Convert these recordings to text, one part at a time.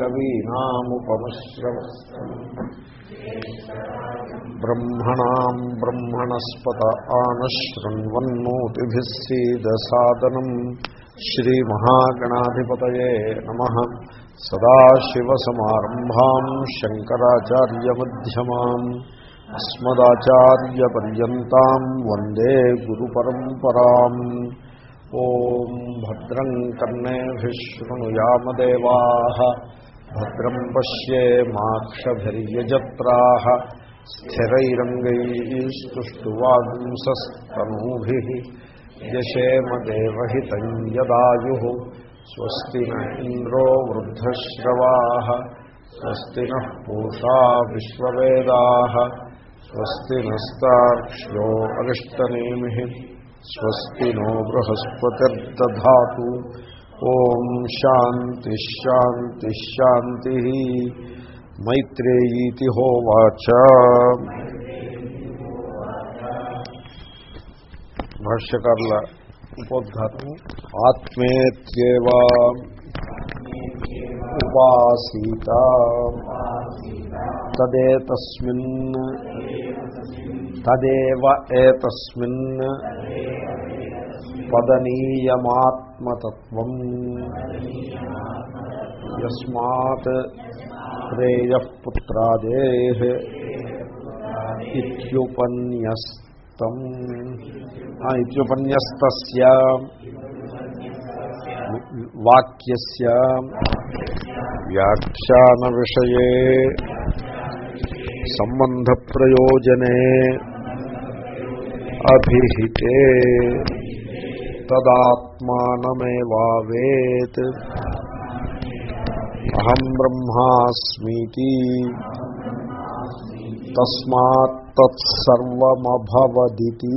కవీనాముపమశ్రవ బ్రహ్మణాం బ్రహ్మణస్పత ఆనశృణ్వన్మోతిభిస్సీదసాదనం శ్రీమహాగణాధిపతయే నమ సదాశివసమారంభా శంకరాచార్యమ్యమాన్ అస్మదాచార్యపర్యంతం వందే గురు పరంపరా ఓం భద్రం కర్ణేభిశృణుయామదేవా భద్రం పశ్యేమాక్షజత్రా స్థిరైరంగైస్తువాగుంసూభి యశేమదేవదాయు స్వస్తి నంద్రో వృద్ధశ్రవా స్వస్తి నూషా విశ్వవేదా స్వస్తి నస్తాక్ష్యో అగష్టనేమి స్వస్తి నో బృహస్పతిర్దా ఓం శాంతి శాంతి శాంతి మైత్రేయీతి హోవాచ. భాష్యకర్ల ఉపోద్ఘాతం. ఆత్మేత్యేవా ఉపాసీత. తదేతస్మిన్. తదేవ ఏతస్మిన్. పదనీయమాత్మతత్వం. యస్మాత్ శ్రేయ పుత్రాదే ఇత్యుపన్యస్తం ఇత్యుపన్యస్త వాక్యస్య వ్యాఖ్యాన విషయ సంబంధ ప్రయోజనే అభిహితే. తదాత్మానమేవావేత్. అహం బ్రహ్మాస్మీతి. తస్మాత్ తత్సర్వమభవదితి.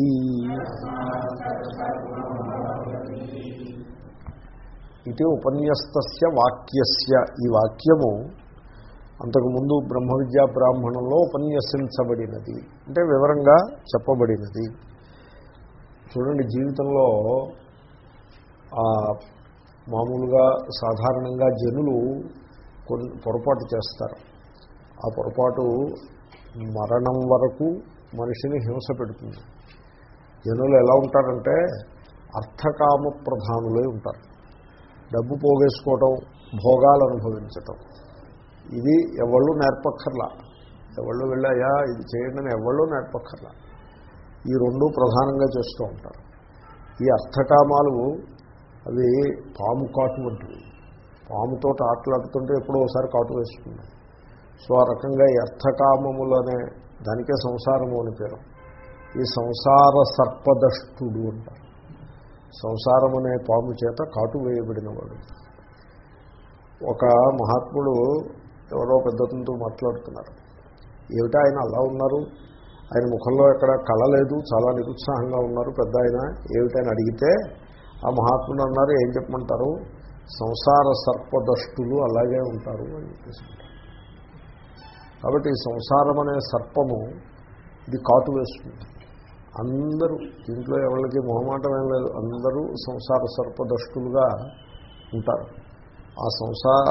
ఇది ఉపన్యస్తస్య వాక్యస్య. ఈ వాక్యము అంతకుముందు బ్రహ్మ విద్యా బ్రాహ్మణంలో ఉపన్యసించబడినది. అంటే వివరంగా చెప్పబడినది. చూడండి జీవితంలో మామూలుగా సాధారణంగా జనులు కొన్ని పొరపాటు చేస్తారు. ఆ పొరపాటు మరణం వరకు మనిషిని హింస పెడుతుంది. జనులు ఎలా ఉంటారంటే అర్థకామ ప్రధానులై ఉంటారు. డబ్బు పోగేసుకోవటం భోగాలు అనుభవించటం. ఇది ఎవళ్ళు నేర్పక్కర్లా. ఎవళ్ళు వెళ్ళాయా ఇది చేయండి అని ఎవళ్ళు నేర్పక్కర్లా. ఈ రెండు ప్రధానంగా చేస్తూ ఉంటారు. ఈ అర్థకామాలు అవి పాము కాటు వంటివి పాముతో ఆటలాడుతుంటే ఎప్పుడో ఒకసారి కాటు వేస్తుంది సో ఆ రకంగా ఈ అర్థకామములనే దానికే సంసారము అని పేరు. ఈ సంసార సర్పదష్టుడు అంటారు. సంసారం అనే పాము చేత కాటు వేయబడినవాడు. ఒక మహాత్ముడు ఎవరో పెద్దతంతో మాట్లాడుతున్నారు. ఏమిటా ఆయన అలా ఉన్నారు? ఆయన ముఖంలో ఎక్కడ కళ లేదు చాలా నిరుత్సాహంగా ఉన్నారు. పెద్ద ఆయన ఏమిటని అడిగితే ఆ మహాత్ముడు అన్నారు ఏం చెప్పమంటారు? సంసార సర్పదష్టులు అలాగే ఉంటారు అని చెప్పేసుకుంటారు కాబట్టి సంసారం అనే సర్పము ఇది కాటు వేస్తుంది. అందరూ దీంట్లో ఎవరికి మొహమాటం ఏం లేదు. అందరూ సంసార సర్పదష్టులుగా ఉంటారు. ఆ సంసార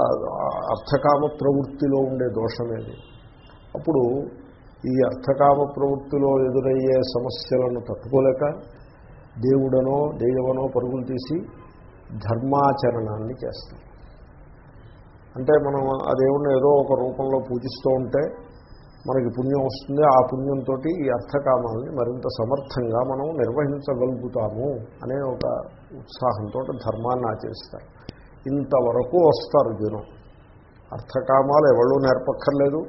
అర్థకామ ప్రవృత్తిలో ఉండే దోషమేది. అప్పుడు ఈ అర్థకామ ప్రవృత్తిలో ఎదురయ్యే సమస్యలను తట్టుకోలేక దేవుడనో దెయ్యవనో పరుగులు తీసి ధర్మాచరణాన్ని చేస్తాం అంటే మనం ఆ దేవుడిని ఏదో ఒక రూపంలో పూజిస్తూ ఉంటే మనకి పుణ్యం వస్తుంది. ఆ పుణ్యంతో ఈ అర్థకామాలని మరింత సమర్థంగా మనం నిర్వహించగలుగుతాము అనే ఒక ఉత్సాహంతో ధర్మాన్ని ఆచరిస్తారు. ఇంతవరకు వస్తారు జనం. అర్థకామాలు ఎవళ్ళు నేర్పక్కర్లేదు.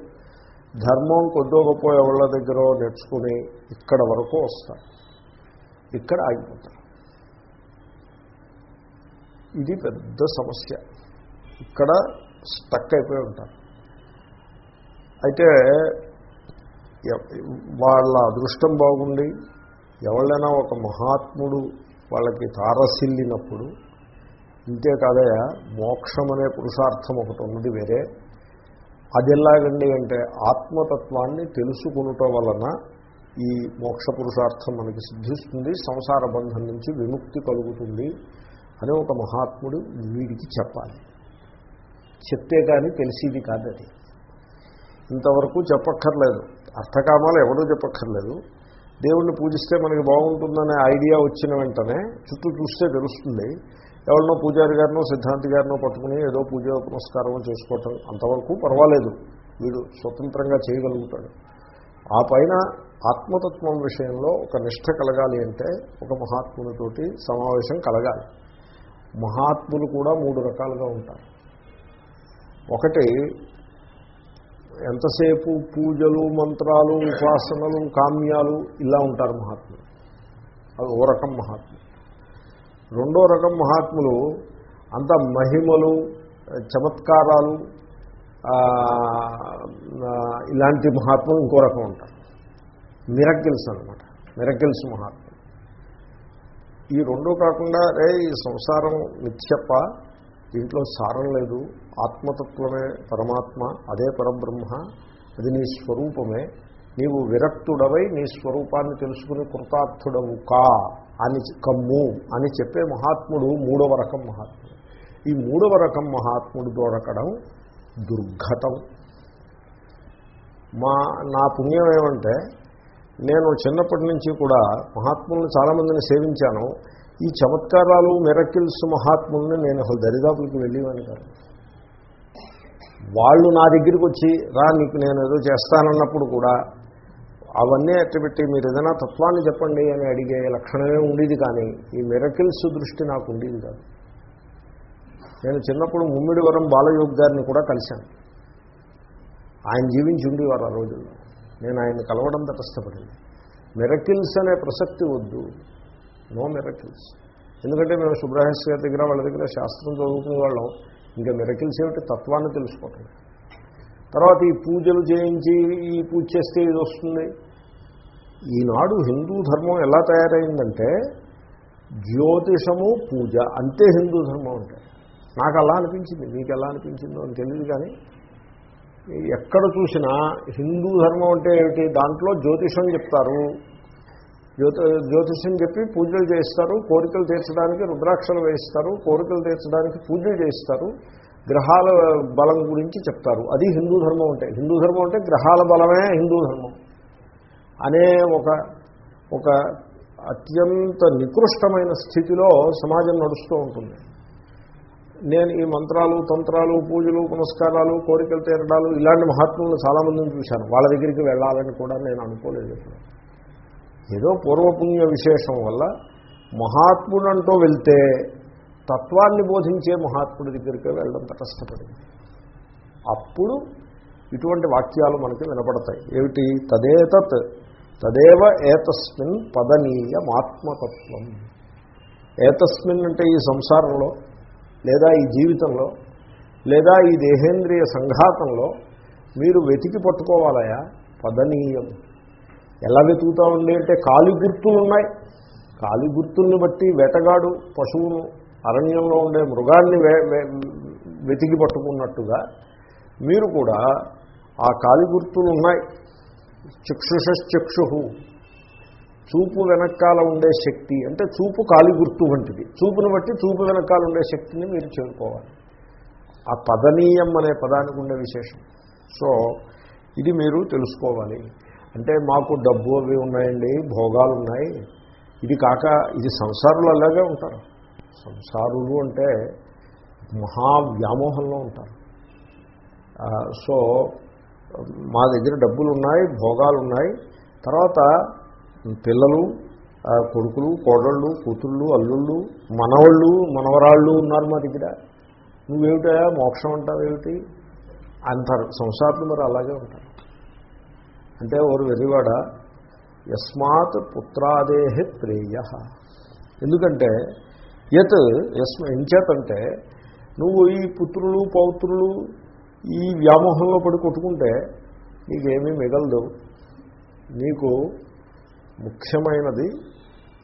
ధర్మం కొద్దో గొప్ప ఎవళ్ళ దగ్గర నేర్చుకుని ఇక్కడ వరకు వస్తారు. ఇక్కడ ఆగిపోతారు. ఇది పెద్ద సమస్య. ఇక్కడ స్టక్ అయిపోయి ఉంటారు. అయితే వాళ్ళ అదృష్టం బాగుండి ఎవళ్ళైనా ఒక మహాత్ముడు వాళ్ళకి తారసిల్లినప్పుడు ఇంతే కాదయా మోక్షం అనే పురుషార్థం ఒకటి ఉన్నది వేరే. అది ఎలాగండి అంటే ఆత్మతత్వాన్ని తెలుసుకునుట వలన ఈ మోక్ష పురుషార్థం మనకి సిద్ధిస్తుంది సంసార బంధం నుంచి విముక్తి కలుగుతుంది అని ఒక మహాత్ముడు వీడికి చెప్పాలి. చెప్తే కానీ తెలిసేది కాదు అది. ఇంతవరకు చెప్పక్కర్లేదు. అర్థకామాలు ఎవరూ చెప్పక్కర్లేదు. దేవుణ్ణి పూజిస్తే మనకి బాగుంటుందనే ఐడియా వచ్చిన వెంటనే చుట్టూ చూస్తే తెలుస్తుంది. ఎవరినో పూజారి గారినో సిద్ధాంతి గారినో పట్టుకుని ఏదో పూజ పురస్కారం చేసుకోవటం అంతవరకు పర్వాలేదు. వీడు స్వతంత్రంగా చేయగలుగుతాడు. ఆ పైన ఆత్మతత్వం విషయంలో ఒక నిష్ట కలగాలి అంటే ఒక మహాత్మునితోటి సమావేశం కలగాలి. మహాత్ములు కూడా మూడు రకాలుగా ఉంటారు. ఒకటి ఎంతసేపు పూజలు మంత్రాలు ఉపాసనలు కామ్యాలు ఇలా ఉంటారు మహాత్ములు. అది ఓ రకం మహాత్ములు. రెండో రకం మహాత్ములు అంత మహిమలు చమత్కారాలు ఇలాంటి మహాత్ములు ఇంకో రకం ఉంటారు. మిరకిల్స్ అనమాట మిరకిల్స్ మహాత్ములు. ఈ రెండూ కాకుండా రే ఈ సంసారం మిథ్యప్ప దీంట్లో సారం లేదు. ఆత్మతత్వమే పరమాత్మ అదే పరబ్రహ్మ అది నీ స్వరూపమే. నీవు విరక్తుడవై నీ స్వరూపాన్ని తెలుసుకుని కృతార్థుడవు కా అని కమ్ము అని చెప్పే మహాత్ముడు మూడవ రకం మహాత్ముడు. ఈ మూడవ రకం మహాత్ముడు దొరకడం దుర్ఘటం. మా నా పుణ్యం ఏమంటే నేను చిన్నప్పటి నుంచి కూడా మహాత్ములను చాలామందిని సేవించాను. ఈ చమత్కారాలు మిరకిల్స్ మహాత్ముల్ని నేను అసలు దరిదాపులకి వెళ్ళేవాని కాదు. వాళ్ళు నా దగ్గరికి వచ్చి రా నీకు నేను ఏదో చేస్తానన్నప్పుడు కూడా అవన్నీ ఎట్టబెట్టి మీరు ఏదైనా తత్వాన్ని చెప్పండి అని అడిగే లక్షణమే ఉండేది కానీ ఈ మిరకిల్స్ దృష్టి నాకు ఉండేది కాదు. నేను చిన్నప్పుడు ముమ్మిడివరం బాలయోగ్ గారిని కూడా కలిశాను. ఆయన జీవించి ఉండేవారు ఆ రోజుల్లో. నేను ఆయన కలవడం తటస్థపడింది మెరకిల్స్ అనే ప్రసక్తి వద్దు. No miracles. ఎందుకంటే మేము సుబ్రహ్మణ్య గారి దగ్గర వాళ్ళ దగ్గర శాస్త్రం చదువుకునే వాళ్ళం. ఇంకా మెరకిల్స్ ఏమిటి? తత్వాన్ని తెలుసుకోవటం. తర్వాత ఈ పూజలు చేయించి ఈ పూజ చేస్తే ఇది వస్తుంది. ఈనాడు హిందూ ధర్మం ఎలా తయారైందంటే జ్యోతిషము పూజ. అంతే హిందూ ధర్మం అంటే. నాకు అలా అనిపించింది. మీకు ఎలా అనిపించిందో అని తెలియదు కానీ ఎక్కడ చూసినా హిందూ ధర్మం అంటే ఏమిటి? దాంట్లో జ్యోతిషం చెప్తారు. జ్యోతి జ్యోతిషం చెప్పి పూజలు చేయిస్తారు. కోరికలు తీర్చడానికి రుద్రాక్షలు వేయిస్తారు. కోరికలు తీర్చడానికి పూజలు చేయిస్తారు. గ్రహాల బలం గురించి చెప్తారు. అది హిందూ ధర్మం అంటే. హిందూ ధర్మం అంటే గ్రహాల బలమే హిందూ ధర్మం. అనే ఒక ఒక అత్యంత నికృష్టమైన స్థితిలో సమాజం నడుస్తూ ఉంటుంది. నేను ఈ మంత్రాలు తంత్రాలు పూజలు పునస్కారాలు కోరికలు తీరడాలు ఇలాంటి మహాత్ములను చాలామందిని చూశాను. వాళ్ళ దగ్గరికి వెళ్ళాలని కూడా నేను అనుకోలేదు. ఏదో పూర్వపుణ్య విశేషం వల్ల మహాత్ముడంటూ వెళ్తే తత్వాన్ని బోధించే మహాత్ముడి దగ్గరికి వెళ్ళడం తటస్థపడింది. అప్పుడు ఇటువంటి వాక్యాలు మనకి వినపడతాయి. ఏమిటి? తదేతత్ తదేవ ఏతస్మిన్ పదనీయమాత్మతత్వం. ఏతస్మిన్ అంటే ఈ సంసారంలో లేదా ఈ జీవితంలో లేదా ఈ దేహేంద్రియ సంఘాతంలో మీరు వెతికి పట్టుకోవాలయా? పదనీయం. ఎలా వెతుకుతా ఉండి అంటే కాలి గుర్తులు ఉన్నాయి కాలి గుర్తుల్ని బట్టి వేటగాడు పశువును అరణ్యంలో ఉండే మృగాన్ని వెతికి పట్టుకున్నట్టుగా మీరు కూడా ఆ కాలి గుర్తులు ఉన్నాయి చక్షుషక్షు చూపు వెనకాల ఉండే శక్తి అంటే చూపు కాలి గుర్తు వంటిది. చూపును బట్టి చూపు వెనకాల ఉండే శక్తిని మీరు చేరుకోవాలి. ఆ పదనీయం అనే పదానికి ఉండే విశేషం. సో ఇది మీరు తెలుసుకోవాలి. అంటే మాకు డబ్బు అవి ఉన్నాయండి భోగాలు ఉన్నాయి. ఇది కాక ఇది సంసారులు అలాగే ఉంటారు. సంసారులు అంటే మహా వ్యామోహంలో ఉంటారు సో మా దగ్గర డబ్బులు ఉన్నాయి భోగాలు ఉన్నాయి. తర్వాత పిల్లలు కొడుకులు కోడళ్ళు కూతుళ్ళు అల్లుళ్ళు మనవళ్ళు మనవరాళ్ళు ఉన్నారు మా దగ్గర. నువ్వేమిటా? మోక్షం అంటావేమిటి? అంటారు. సంసారులు మరి అలాగే ఉంటారు. అంటే ఓరు వెర్రివాడ యస్మాత్ పుత్రాదేహి ప్రేయ. ఎందుకంటే యత్ యస్మ ఎంచేతంటే నువ్వు ఈ పుత్రులు పౌత్రులు ఈ వ్యామోహంలో పడి కొట్టుకుంటే నీకేమీ మిగలదు. నీకు ముఖ్యమైనది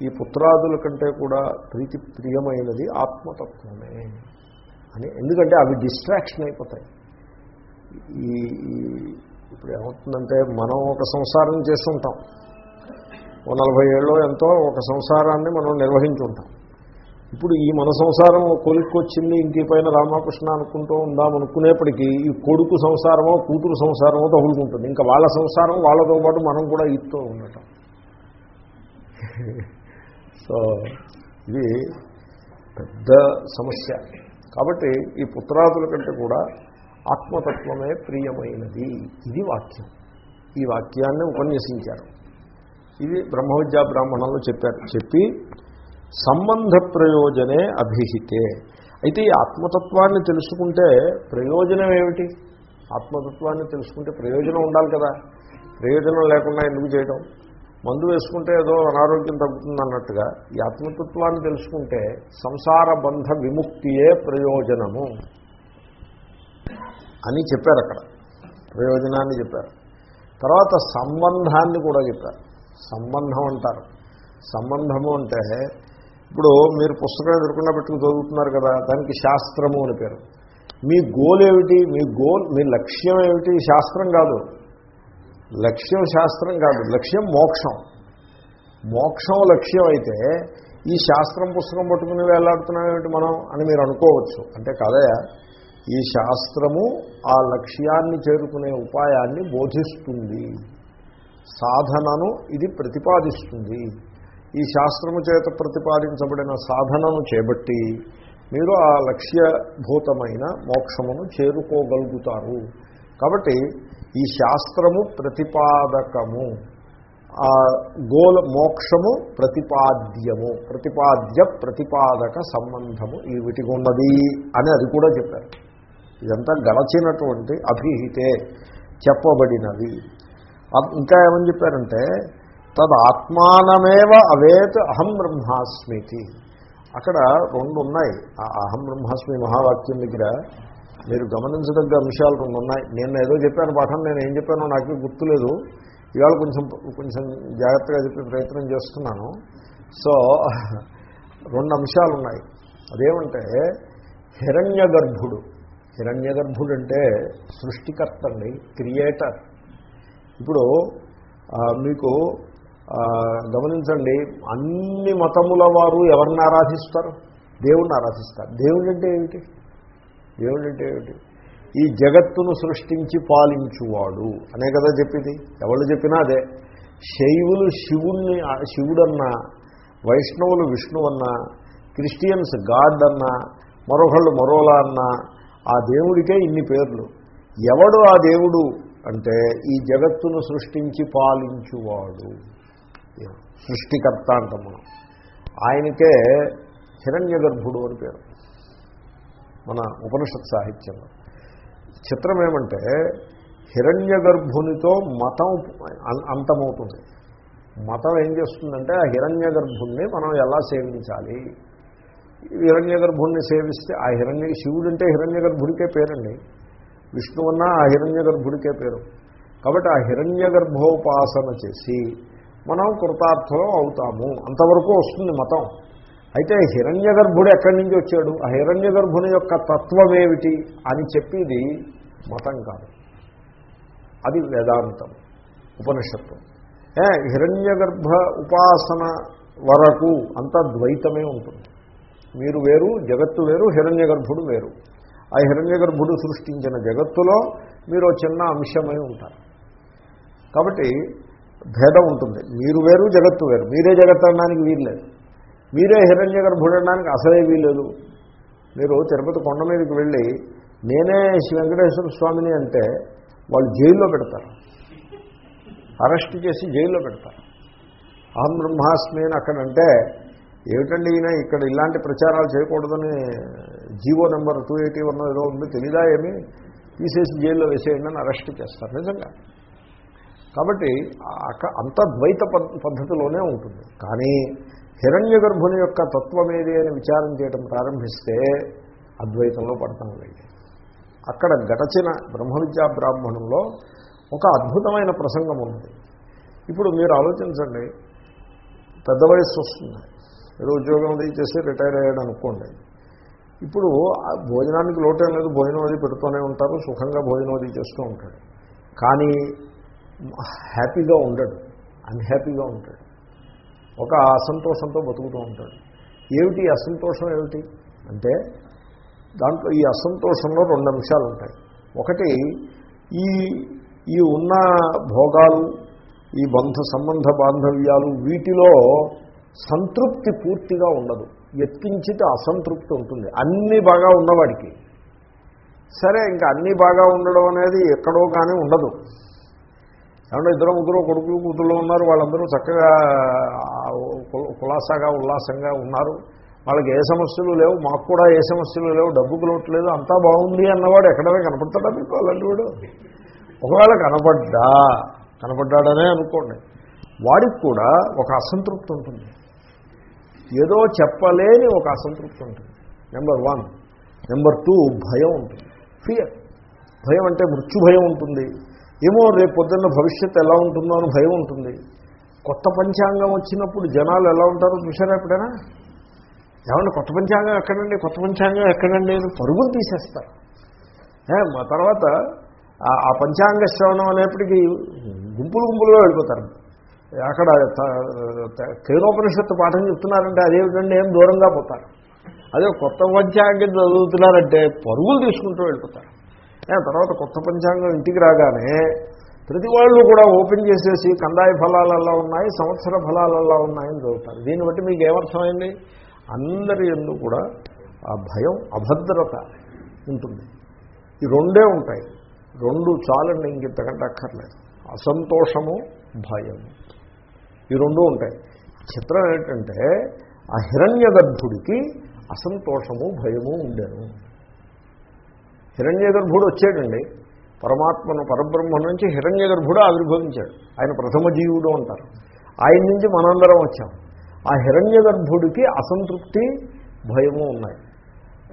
ఈ పుత్రాదుల కంటే కూడా ప్రీతి ప్రియమైనది ఆత్మతత్వమే అని. ఎందుకంటే అవి డిస్ట్రాక్షన్ అయిపోతాయి. ఈ ఇప్పుడు ఏమవుతుందంటే మనం ఒక సంసారం చేస్తుంటాం. ఓ నలభై ఏళ్ళు ఎంతో ఒక సంసారాన్ని మనం నిర్వహించుంటాం. ఇప్పుడు ఈ మన సంసారం కొలిక్కొచ్చింది ఇంటి పైన రామకృష్ణ అనుకుంటూ ఉందాం అనుకునేప్పటికీ ఈ కొడుకు సంసారమో కూతురు సంసారమో తగులుకుంటుంది. ఇంకా వాళ్ళ సంసారం వాళ్ళతో పాటు మనం కూడా ఇస్తూ ఉండటం. సో ఇది పెద్ద సమస్య. కాబట్టి ఈ పుత్రాదుల కంటే కూడా ఆత్మతత్వమే ప్రియమైనది. ఇది వాక్యం. ఈ వాక్యాన్ని ఉపన్యసించారు. ఇది బ్రహ్మ విద్యా బ్రాహ్మణంలో చెప్పారు. చెప్పి సంబంధ ప్రయోజనే అభిహితే. అయితే ఈ ఆత్మతత్వాన్ని తెలుసుకుంటే ప్రయోజనం ఏమిటి? ఆత్మతత్వాన్ని తెలుసుకుంటే ప్రయోజనం ఉండాలి కదా. ప్రయోజనం లేకుండా ఎందుకు చేయడం మందు వేసుకుంటే ఏదో అనారోగ్యం తగ్గుతుంది అన్నట్టుగా ఈ ఆత్మతత్వాన్ని తెలుసుకుంటే సంసార బంధ విముక్తియే ప్రయోజనము అని చెప్పారు అక్కడ. ప్రయోజనాన్ని చెప్పారు. తర్వాత సంబంధాన్ని కూడా చెప్పారు. సంబంధం అంటారు. సంబంధము అంటే ఇప్పుడు మీరు పుస్తకం ఎదుర్కొన్న పెట్టుకుని చదువుతున్నారు కదా దానికి శాస్త్రము అని పేరు. మీ గోల్ ఏమిటి మీ గోల్ మీ లక్ష్యం ఏమిటి? శాస్త్రం కాదు. లక్ష్యం శాస్త్రం కాదు లక్ష్యం మోక్షం. మోక్షం లక్ష్యం అయితే ఈ శాస్త్రం పుస్తకం పట్టుకుని వేలాడుతున్నాం మనం అని మీరు అనుకోవచ్చు. అంటే కాదయా ఈ శాస్త్రము ఆ లక్ష్యాన్ని చేరుకునే ఉపాయాన్ని బోధిస్తుంది. సాధనను ఇది ప్రతిపాదిస్తుంది. ఈ శాస్త్రము చేత ప్రతిపాదించబడిన సాధనను చేపట్టి మీరు ఆ లక్ష్యభూతమైన మోక్షమును చేరుకోగలుగుతారు. కాబట్టి ఈ శాస్త్రము ప్రతిపాదకము. ఆ గోల మోక్షము ప్రతిపాద్యము. ప్రతిపాద్య ప్రతిపాదక సంబంధము ఈ వీటికి అని అది కూడా చెప్పారు. ఇదంతా గడచినటువంటి అభిహితే చెప్పబడినది. ఇంకా ఏమని చెప్పారంటే తద్ ఆత్మానమేవ అవేత్ అహం బ్రహ్మాస్మితి. అక్కడ రెండు ఉన్నాయి. ఆ అహం బ్రహ్మాస్మి మహావాక్యం దగ్గర మీరు గమనించదగ్గ అంశాలు రెండు ఉన్నాయి. నేను ఏదో చెప్పాను పాఠం నేను ఏం చెప్పానో నాకు గుర్తులేదు. ఇవాళ కొంచెం కొంచెం జాగ్రత్తగా చెప్పే ప్రయత్నం చేస్తున్నాను. సో రెండు అంశాలు ఉన్నాయి. అదేమంటే హిరణ్య గర్భుడు హిరణ్య గర్భుడు అంటే సృష్టికర్త అండి క్రియేటర్. ఇప్పుడు మీకు గమనించండి అన్ని మతముల వారు ఎవరిని ఆరాధిస్తారు? దేవుణ్ణి ఆరాధిస్తారు. దేవుడు అంటే ఏమిటి? దేవుడు అంటే ఏమిటి? ఈ జగత్తును సృష్టించి పాలించువాడు. అనే కదా చెప్పింది. ఎవరు చెప్పినా అదే. శైవులు శివుణ్ణి శివుడన్నా వైష్ణవులు విష్ణువన్నా క్రిస్టియన్స్ గాడ్ అన్నా మరొకళ్ళు మరోలా అన్నా ఆ దేవుడికే ఇన్ని పేర్లు. ఎవడు ఆ దేవుడు అంటే ఈ జగత్తును సృష్టించి పాలించువాడు. సృష్టికర్త అంటాం మనం. ఆయనకే హిరణ్య గర్భుడు అని పేరు. మన ఉపనిషత్ సాహిత్యంలో. చిత్రం ఏమంటే హిరణ్య గర్భునితో మతం అంతమవుతుంది. మతం ఏం చేస్తుందంటే ఆ హిరణ్య గర్భుణ్ణి మనం ఎలా సేవించాలి? హిరణ్య గర్భుణ్ణి సేవిస్తే ఆ హిరణ్య శివుడు అంటే హిరణ్య గర్భుడికే పేరండి. విష్ణువన్నా ఆ హిరణ్య గర్భుడికే పేరు. కాబట్టి ఆ హిరణ్య గర్భోపాసన చేసి మనం కృతార్థం అవుతాము. అంతవరకు వస్తుంది మతం. అయితే హిరణ్య గర్భుడు ఎక్కడి నుంచి వచ్చాడు? ఆ హిరణ్య గర్భుని యొక్క తత్వం ఏమిటి అని చెప్పేది మతం కాదు. అది వేదాంతం ఉపనిషత్తు ఏ హిరణ్య గర్భ ఉపాసన వరకు అంత ద్వైతమే ఉంటుంది. మీరు వేరు జగత్తు వేరు హిరణ్య గర్భుడు వేరు. ఆ హిరణ్య గర్భుడు సృష్టించిన జగత్తులో మీరు చిన్న అంశమై ఉంటారు. కాబట్టి భేదం ఉంటుంది. మీరు వేరు జగత్తు వేరు. మీరే జగత్తు అనడానికి వీల్లేదు. మీరే హిరణ్య గర్భుడడానికి అసలే వీల్లేదు. మీరు తిరుపతి కొండ మీదకి వెళ్ళి నేనే శ్రీ వెంకటేశ్వర స్వామిని అంటే వాళ్ళు జైల్లో పెడతారు. అరెస్ట్ చేసి జైల్లో పెడతారు. అహం బ్రహ్మాస్మి అని అక్కడంటే ఏమిటండి ఈయన ఇక్కడ ఇలాంటి ప్రచారాలు చేయకూడదని GO number two eighty one ఏదో ఉంది తెలీదా ఏమి? తీసేసి జైల్లో వేసేయండి అని అరెస్ట్ చేస్తారు నిజంగా. కాబట్టి అంత ద్వైత పద్ధతిలోనే ఉంటుంది. కానీ హిరణ్య గర్భుని యొక్క తత్వం ఏది అని విచారం చేయడం ప్రారంభిస్తే అద్వైతంలో పడతాం వెళ్ళి. అక్కడ గడచిన బ్రహ్మ విద్యా బ్రాహ్మణంలో ఒక అద్భుతమైన ప్రసంగం ఉంది ఇప్పుడు మీరు ఆలోచించండి పెద్ద వయస్సు వస్తుంది. ఏదో ఉద్యోగం అది చేసి రిటైర్ అయ్యాడు అనుకోండి. ఇప్పుడు భోజనానికి లోటేం లేదు భోజనం అది పెడుతూనే ఉంటారు సుఖంగా భోజనం అది చేస్తూ ఉంటాడు. కానీ హ్యాపీగా ఉండడు అన్హ్యాపీగా ఉంటాడు. ఒక అసంతోషంతో బతుకుతూ ఉంటాడు. ఏమిటి అసంతోషం ఏమిటి? అంటే దాంట్లో ఈ అసంతోషంలో రెండు అంశాలు ఉంటాయి. ఒకటి ఈ ఈ ఉన్న భోగాలు ఈ బంధ సంబంధ బాంధవ్యాలు వీటిలో సంతృప్తి పూర్తిగా ఉండదు. ఎత్కించితే అసంతృప్తి ఉంటుంది. అన్నీ బాగా ఉన్నవాడికి. సరే ఇంకా అన్నీ బాగా ఉండడం అనేది ఎక్కడో కానీ ఉండదు. ఏమంటే ఇద్దరు ముగ్గురు కొడుకులు కూతుళ్ళు ఉన్నారు వాళ్ళందరూ చక్కగా కులాసాగా ఉల్లాసంగా ఉన్నారు. వాళ్ళకి ఏ సమస్యలు లేవు మాకు కూడా ఏ సమస్యలు లేవు డబ్బుకు లోట్లేదు అంతా బాగుంది అన్నవాడు ఎక్కడనే కనపడతాడా మీకు అలాంటి వాడు? ఒకవేళ కనపడ్డా కనపడ్డాడనే అనుకోండి. వాడికి కూడా ఒక అసంతృప్తి ఉంటుంది. ఏదో చెప్పలేని ఒక అసంతృప్తి ఉంటుంది. నెంబర్ వన్ నెంబర్ టూ భయం ఉంటుంది. ఫియర్ భయం అంటే మృత్యు భయం ఉంటుంది. ఏమో రేపు పొద్దున్న భవిష్యత్తు ఎలా ఉంటుందో అని భయం ఉంటుంది. కొత్త పంచాంగం వచ్చినప్పుడు జనాలు ఎలా ఉంటారో చూసారా ఎప్పుడైనా? ఏమన్నా కొత్త పంచాంగం ఎక్కడండి? కొత్త పంచాంగం ఎక్కడండి? అని పరుగులు తీసేస్తారు. మా తర్వాత ఆ- పంచాంగ శ్రవణం అనేప్పటికీ గుంపులు గుంపులుగా వెళ్ళిపోతారు. అక్కడ కేనోపనిషత్తు పాఠం చెప్తున్నారంటే అదేమిటండి ఏం దూరంగా పోతారు. అదే కొత్త పంచాంగం చదువుతున్నారంటే పరుగులు తీసుకుంటూ వెళ్ళిపోతారు. తర్వాత కొత్త పంచాంగం ఇంటికి రాగానే ప్రతి వాళ్ళు కూడా ఓపెన్ చేసేసి కందాయ ఫలాలు అలా ఉన్నాయి సంవత్సర ఫలాలు అలా ఉన్నాయని చదువుతారు. దీన్ని బట్టి మీకు ఏమర్థమైంది? అందరి ఎందు కూడా ఆ భయం అభద్రత ఉంటుంది. ఈ రెండే ఉంటాయి. రెండు చాలండి ఇంకింతకంటే అక్కర్లేదు. అసంతోషము భయము. ఈ రెండు ఉంటాయి. చిత్రం ఏంటంటే ఆ హిరణ్య అసంతోషము భయము ఉండేను. హిరణ్య గర్భుడు వచ్చాడండి. పరమాత్మను పరబ్రహ్మ నుంచి హిరణ్య గర్భుడు ఆవిర్భవించాడు. ఆయన ప్రథమ జీవుడు అంటారు. ఆయన నుంచి మనందరం వచ్చాం. ఆ హిరణ్య గర్భుడికి అసంతృప్తి భయము ఉన్నాయి.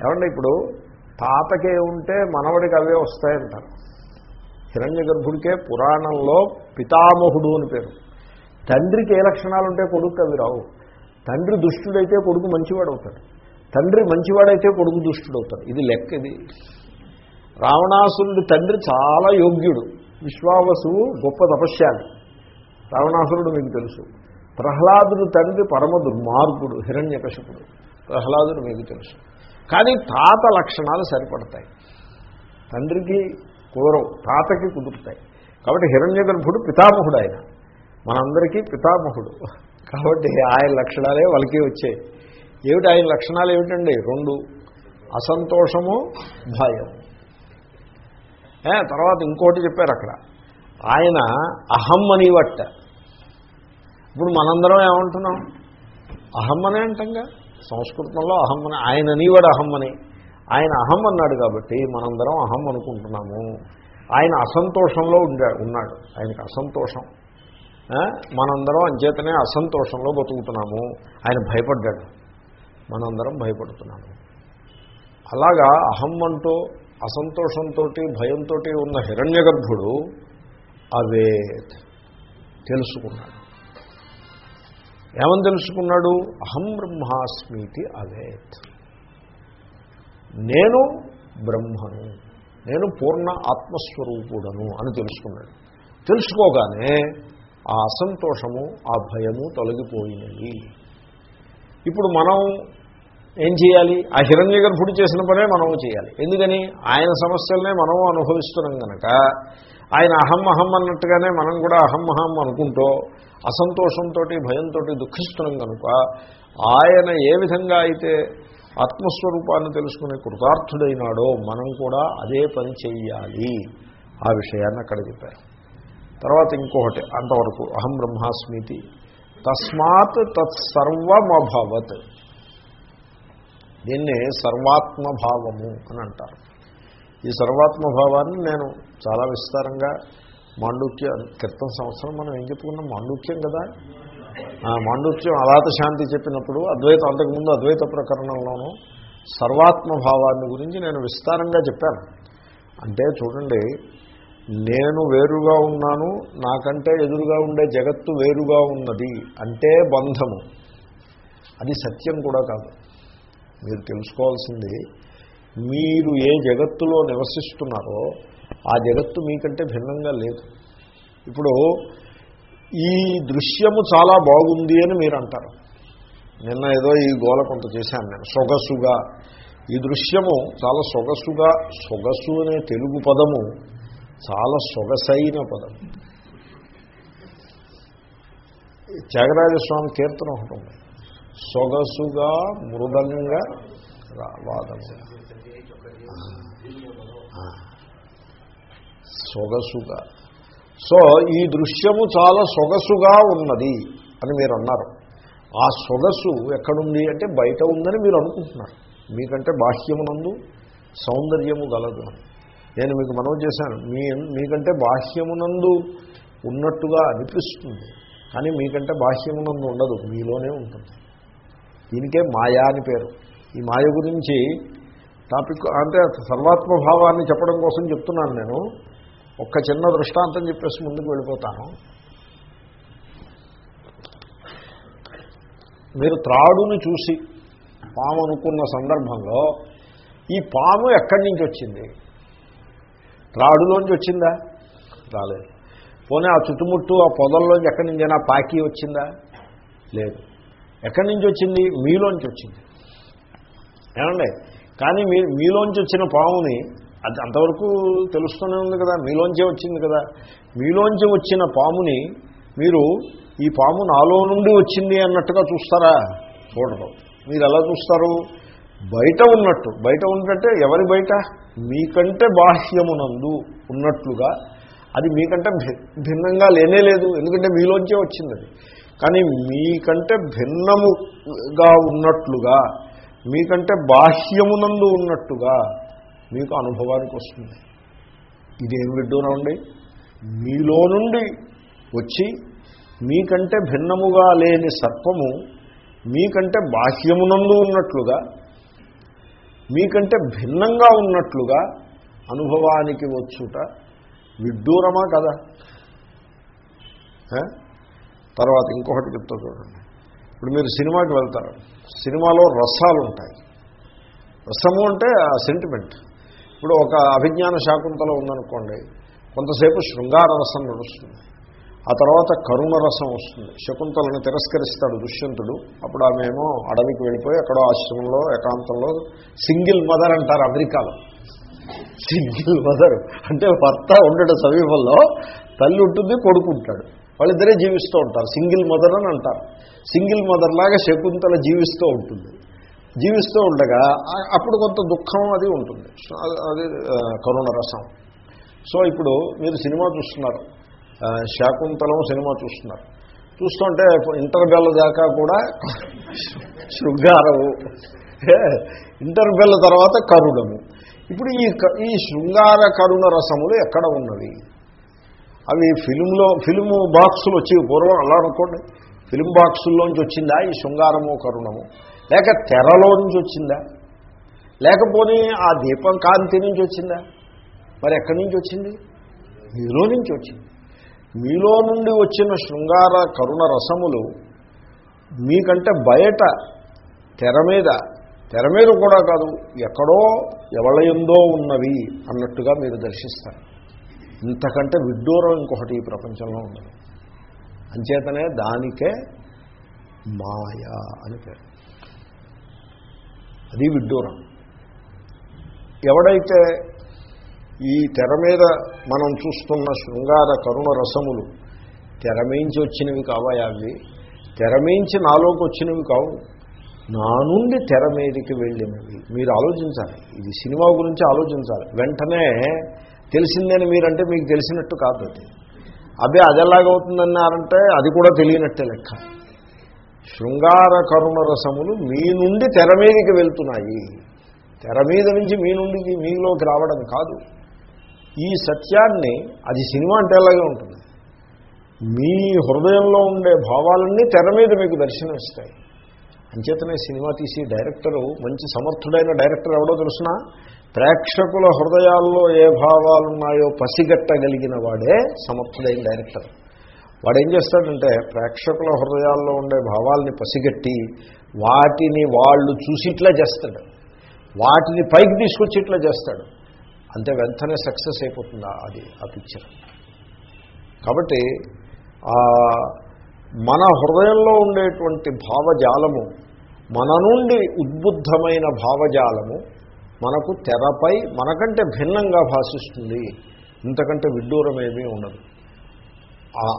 ఏమంటే ఇప్పుడు? తాతకే ఉంటే మనవడికి అవే వస్తాయంటారు. హిరణ్య గర్భుడికే పురాణంలో పితామహుడు అని పేరు. తండ్రికి ఏ లక్షణాలు ఉంటే కొడుకు అవి రావు. తండ్రి దుష్టుడైతే కొడుకు మంచివాడు అవుతాడు తండ్రి మంచివాడైతే కొడుకు దుష్టుడవుతాడు. ఇది లెక్క ఇది. రావణాసురుడి తండ్రి చాలా యోగ్యుడు. విశ్వావసువు గొప్ప తపస్యాలి రావణాసురుడు మీకు తెలుసు. ప్రహ్లాదుడు తండ్రి పరమ దుర్మార్గుడు హిరణ్యకశపుడు ప్రహ్లాదుడు మీకు తెలుసు. కానీ తాత లక్షణాలు సరిపడతాయి. తండ్రికి కుదరవు తాతకి కుదురుతాయి. కాబట్టి హిరణ్య గర్భుడు పితామహుడు ఆయన. మనందరికీ పితామహుడు. కాబట్టి ఆయన లక్షణాలే వాళ్ళకి వచ్చాయి. ఏమిటి ఆయన లక్షణాలు ఏమిటండి? రెండు అసంతోషము భయం. తర్వాత ఇంకోటి చెప్పారు అక్కడ. ఆయన అహం అనివట్ట ఇప్పుడు మనందరం ఏమంటున్నాం? అహం అనే అంటంగా? సంస్కృతంలో అహం అని ఆయన నీవాడు అహం అని. ఆయన అహం అన్నాడు కాబట్టి మనందరం అహం అనుకుంటున్నాము. ఆయన అసంతోషంలో ఉండా ఉన్నాడు. ఆయనకు అసంతోషం. మనందరం అంచేతనే అసంతోషంలో బతుకుతున్నాము. ఆయన భయపడ్డాడు. మనందరం భయపడుతున్నాము. అలాగా అహం అంటూ అసంతోషంతో భయంతో ఉన్న హిరణ్య గర్భుడు అవేత్ తెలుసుకున్నాడు. ఏమని తెలుసుకున్నాడు? అహం బ్రహ్మాస్మీతి అవేత్. నేను బ్రహ్మను నేను పూర్ణ ఆత్మస్వరూపుడను అని తెలుసుకున్నాడు. తెలుసుకోగానే ఆ అసంతోషము ఆ భయము తొలగిపోయినవి ఇప్పుడు మనం ఏం చేయాలి? ఆ హిరణ్య గర్భుడు చేసిన పనే మనము చేయాలి. ఎందుకని? ఆయన సమస్యలనే మనము అనుభవిస్తున్నాం కనుక ఆయన అహం అహం అన్నట్టుగానే మనం కూడా అహం అహం అనుకుంటూ అసంతోషంతో భయంతో దుఃఖిస్తున్నాం కనుక ఆయన ఏ విధంగా అయితే ఆత్మస్వరూపాన్ని తెలుసుకునే కృతార్థుడైనాడో మనం కూడా అదే పని చెయ్యాలి. ఆ విషయాన్ని అక్కడ చెప్పారు. తర్వాత ఇంకొకటి అంతవరకు అహం బ్రహ్మాస్మితి. తస్మాత్ తత్సర్వమభవత్. దీన్ని సర్వాత్మభావము అని అంటారు. ఈ సర్వాత్మభావాన్ని నేను చాలా విస్తారంగా మాండుక్య క్రితం సంవత్సరం మనం ఏం చెప్పుకున్నాం? మాండుక్యం కదా? ఆ మాండుక్యం అలాత శాంతి చెప్పినప్పుడు అద్వైత అంతకుముందు అద్వైత ప్రకరణంలోనూ సర్వాత్మభావాన్ని గురించి నేను విస్తారంగా చెప్పాను. అంటే చూడండి నేను వేరుగా ఉన్నాను నాకంటే ఎదురుగా ఉండే జగత్తు వేరుగా ఉన్నది అంటే బంధము. అది సత్యం కూడా కాదు. మీరు తెలుసుకోవాల్సింది మీరు ఏ జగత్తులో నివసిస్తున్నారో ఆ జగత్తు మీకంటే భిన్నంగా లేదు. ఇప్పుడు ఈ దృశ్యము చాలా బాగుంది అని మీరు అంటారు. నిన్న ఏదో ఈ గోల కొంత చేశాను నేను సొగసుగా. ఈ దృశ్యము చాలా సొగసుగా సొగసు అనే తెలుగు పదము చాలా సొగసైన పదం. త్యాగరాజస్వామి కీర్తన ఒకటి ఉంది. సొగసుగా మృదంగా వాదముగా సొగసుగా. సో ఈ దృశ్యము చాలా సొగసుగా ఉన్నది అని మీరు అన్నారు. ఆ సొగసు ఎక్కడుంది అంటే బయట ఉందని మీరు అనుకుంటున్నారు. మీకంటే బాహ్యమునందు సౌందర్యము గలదు. అని నేను మీకు మనవి చేశాను. మీ మీకంటే బాహ్యమునందు ఉన్నట్టుగా అనిపిస్తుంది. కానీ మీకంటే బాహ్యమునందు ఉండదు. మీలోనే ఉంటుంది. దీనికే మాయా అని పేరు. ఈ మాయ గురించి టాపిక్ అంటే సర్వాత్మభావాన్ని చెప్పడం కోసం చెప్తున్నాను నేను. ఒక్క చిన్న దృష్టాంతం చెప్పేసి ముందుకు వెళ్ళిపోతాను. మీరు త్రాడుని చూసి పాము అనుకున్న సందర్భంలో ఈ పాము ఎక్కడి నుంచి వచ్చింది? త్రాడులోంచి వచ్చిందా? రాలేదు. పోనీ ఆ చుట్టుముట్టు ఆ పొదల్లోంచి ఎక్కడి నుంచైనా పాకి వచ్చిందా? లేదు. ఎక్కడి నుంచి వచ్చింది? మీలోంచి వచ్చింది. ఏమండి? కానీ మీ మీలోంచి వచ్చిన పాముని అది అంతవరకు తెలుస్తూనే ఉంది కదా మీలోంచే వచ్చింది కదా. మీలోంచి వచ్చిన పాముని మీరు ఈ పాము నాలో నుండి వచ్చింది అన్నట్టుగా చూస్తారా? చూడరు. మీరు ఎలా చూస్తారు? బయట ఉన్నట్టు. బయట ఉన్నట్టే ఎవరి బయట? మీకంటే బాహ్యమునందు ఉన్నట్లుగా. అది మీకంటే భిన్నంగా లేనే లేదు. ఎందుకంటే మీలోంచే వచ్చింది అది. కానీ మీకంటే భిన్నముగా ఉన్నట్లుగా మీకంటే బాహ్యమునందు ఉన్నట్టుగా మీకు అనుభవానికి వస్తుంది. ఇదేం విడ్డూనండి మీలో నుండి వచ్చి మీకంటే భిన్నముగా లేని సర్పము మీకంటే బాహ్యమునందు ఉన్నట్లుగా మీకంటే భిన్నంగా ఉన్నట్లుగా అనుభవానికి వచ్చుట విడ్డూరమా కదా? తర్వాత ఇంకొకటి చెప్తా చూడండి. ఇప్పుడు మీరు సినిమాకి వెళ్తారు. సినిమాలో రసాలు ఉంటాయి రసము అంటే సెంటిమెంట్ ఇప్పుడు ఒక అభిజ్ఞాన శాకుంతలో ఉందనుకోండి కొంతసేపు శృంగార రసం నడుస్తుంది. ఆ తర్వాత కరుణ రసం వస్తుంది. శకుంతలను తిరస్కరిస్తాడు దుష్యంతుడు. అప్పుడు ఆమెమో అడవికి వెళ్ళిపోయి ఎక్కడో ఆశ్రమంలో ఏకాంతంలో సింగిల్ మదర్ అంటారు అమెరికాలో. సింగిల్ మదర్ అంటే భర్త ఉండడు సమీపంలో తల్లి ఉంటుంది కొడుకుంటాడు వాళ్ళిద్దరే జీవిస్తూ ఉంటారు. సింగిల్ మదర్ అని అంటారు. సింగిల్ మదర్ లాగా శకుంతల జీవిస్తూ ఉంటుంది. జీవిస్తూ ఉండగా అప్పుడు కొంత దుఃఖం అది ఉంటుంది. అది కరుణ రసం. సో ఇప్పుడు మీరు సినిమా చూస్తున్నారు. శాకుంతలం సినిమా చూస్తున్నారు. చూస్తుంటే ఇంటర్బెల్ దాకా కూడా శృంగారము. ఇంటర్బెల్ తర్వాత కరుణము ఇప్పుడు ఈ ఈ శృంగార కరుణ రసములు ఎక్కడ ఉన్నవి? అవి ఫిలింలో ఫిలిము బాక్సులు వచ్చి పూర్వం అలా అనుకోండి. ఫిలిం బాక్సుల్లోంచి వచ్చిందా ఈ శృంగారము కరుణము? లేక తెరలో నుంచి వచ్చిందా? లేకపోతే ఆ దీపం కాంతి నుంచి వచ్చిందా? మరి ఎక్కడి నుంచి వచ్చింది? మీలో నుంచి వచ్చింది. మీలో నుండి వచ్చిన శృంగార కరుణ రసములు మీకంటే బయట తెర మీద తెర మీద కూడా కాదు ఎక్కడో ఎవళయందో ఉన్నవి అన్నట్టుగా మీరు దర్శిస్తారు. ఇంతకంటే విడ్డూరం ఇంకొకటి ఈ ప్రపంచంలో ఉండదు అంచేతనే దానికే మాయా అని పేరు. అది విడ్డూరం. ఎవడైతే ఈ తెర మీద మనం చూస్తున్న శృంగార కరుణ రసములు తెరమేంచి వచ్చినవి కావాయా అవి? తెరమేంచి నాలోకి వచ్చినవి కావు. నా నుండి తెర మీదకి వెళ్ళినవి. మీరు ఆలోచించాలి. ఇది సినిమా గురించి ఆలోచించాలి. వెంటనే తెలిసిందని మీరంటే మీకు తెలిసినట్టు కాదు అది. అదే అది ఎలాగవుతుందన్నారంటే అది కూడా తెలియనట్టే లెక్క. శృంగార కరుణ రసములు మీ నుండి తెర మీదకి వెళ్తున్నాయి. తెర మీద నుంచి మీ నుండి మీలోకి రావడం కాదు. ఈ సత్యాన్ని అది సినిమా అంటే ఎలాగే ఉంటుంది. మీ హృదయంలో ఉండే భావాలన్నీ తెర మీద మీకు దర్శనమిస్తాయి అంచేతనే సినిమా తీసి డైరెక్టరు మంచి సమర్థుడైన డైరెక్టర్ ఎవడో తెలుసినా? ప్రేక్షకుల హృదయాల్లో ఏ భావాలున్నాయో పసిగట్టగలిగిన వాడే సమర్థుడైన డైరెక్టర్. వాడు ఏం చేస్తాడంటే ప్రేక్షకుల హృదయాల్లో ఉండే భావాల్ని పసిగట్టి వాటిని వాళ్ళు చూసి ఇట్లా చేస్తాడు. వాటిని పైకి తీసుకొచ్చి ఇట్లా చేస్తాడు. అంతే వెంటనే సక్సెస్ అయిపోతుందా? అది ఆ పిక్చర్ కాబట్టి మన హృదయంలో ఉండేటువంటి భావజాలము మన నుండి ఉద్బుద్ధమైన భావజాలము మనకు తెరపై మనకంటే భిన్నంగా భాషిస్తుంది. ఇంతకంటే విడ్డూరమేమీ ఉండదు.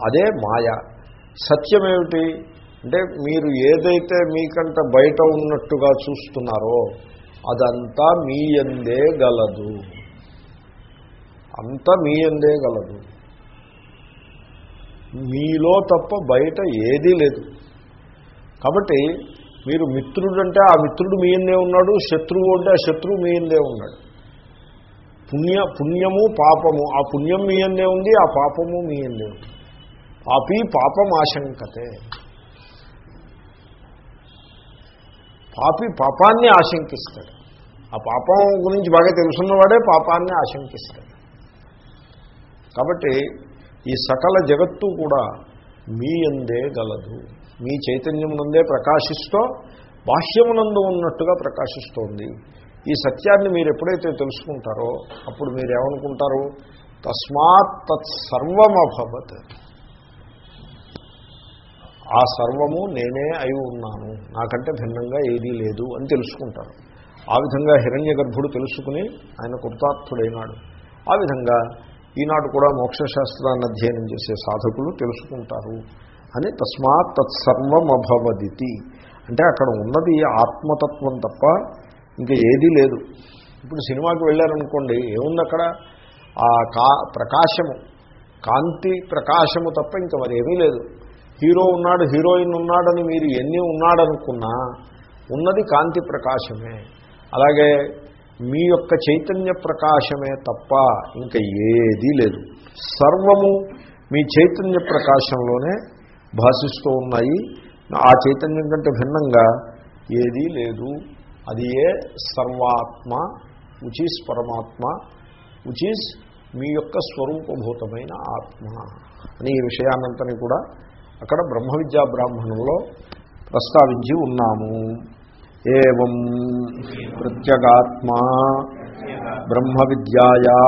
అదే మాయ. సత్యమేమిటి? అంటే మీరు ఏదైతే మీకంట బయట ఉన్నట్టుగా చూస్తున్నారో అదంతా మీ ఎందే గలదు. అంతా మీ ఎందే గలదు. మీలో తప్ప బయట ఏదీ లేదు. కాబట్టి మీరు మిత్రుడు అంటే ఆ మిత్రుడు మీ ఎందే ఉన్నాడు శత్రువు అంటే ఆ శత్రువు మీ ఎందే ఉన్నాడు. పుణ్య పుణ్యము పాపము ఆ పుణ్యం మీ ఎందే ఉంది ఆ పాపము మీ ఎందే ఉంది. పాపి పాపం ఆశంకతే. పాపి పాపాన్ని ఆశంకిస్తాడు. ఆ పాపం గురించి బాగా తెలుసున్నవాడే పాపాన్ని ఆశంకిస్తాడు. కాబట్టి ఈ సకల జగత్తు కూడా మీయందే గలదు. మీ చైతన్యమునందే ప్రకాశిస్తూ బాహ్యమునందు ఉన్నట్టుగా ప్రకాశిస్తోంది. ఈ సత్యాన్ని మీరు ఎప్పుడైతే తెలుసుకుంటారో అప్పుడు మీరు ఏమనుకుంటారు? తస్మాత్ తత్సర్వమభవత్ ఆ సర్వము నేనే అయి ఉన్నాను. నాకంటే భిన్నంగా ఏదీ లేదు అని తెలుసుకుంటారు. ఆ విధంగా హిరణ్య గర్భుడు తెలుసుకుని ఆయన కృతార్థుడైనాడు. ఆ విధంగా ఈనాడు కూడా మోక్షశాస్త్రాన్ని అధ్యయనం చేసే సాధకులు తెలుసుకుంటారు. అని తస్మాత్ తత్సర్వమభవదితి. అంటే అక్కడ ఉన్నది ఆత్మతత్వం తప్ప ఇంకా ఏదీ లేదు. ఇప్పుడు సినిమాకి వెళ్ళారనుకోండి ఏముంది అక్కడ? ఆ కా ప్రకాశము. కాంతి ప్రకాశము తప్ప ఇంకా మరి ఏమీ లేదు. హీరో ఉన్నాడు హీరోయిన్ ఉన్నాడని మీరు ఎన్ని ఉన్నాడనుకున్నా ఉన్నది కాంతి ప్రకాశమే. అలాగే మీ యొక్క చైతన్య ప్రకాశమే తప్ప ఇంకా ఏదీ లేదు. సర్వము మీ చైతన్య ప్రకాశంలోనే భాషిస్తూ ఉన్నాయి. ఆ చైతన్యం కంటే భిన్నంగా ఏదీ లేదు. అది ఏ సర్వాత్మ ఉచిస్ పరమాత్మ ఉచిస్ మీ యొక్క స్వరూపభూతమైన ఆత్మ అని ఈ విషయాన్నంతని కూడా అక్కడ బ్రహ్మ విద్యా బ్రాహ్మణంలో ప్రస్తావించి ఉన్నాము. ఏం ప్రత్యగాత్మా బ్రహ్మ విద్యాయా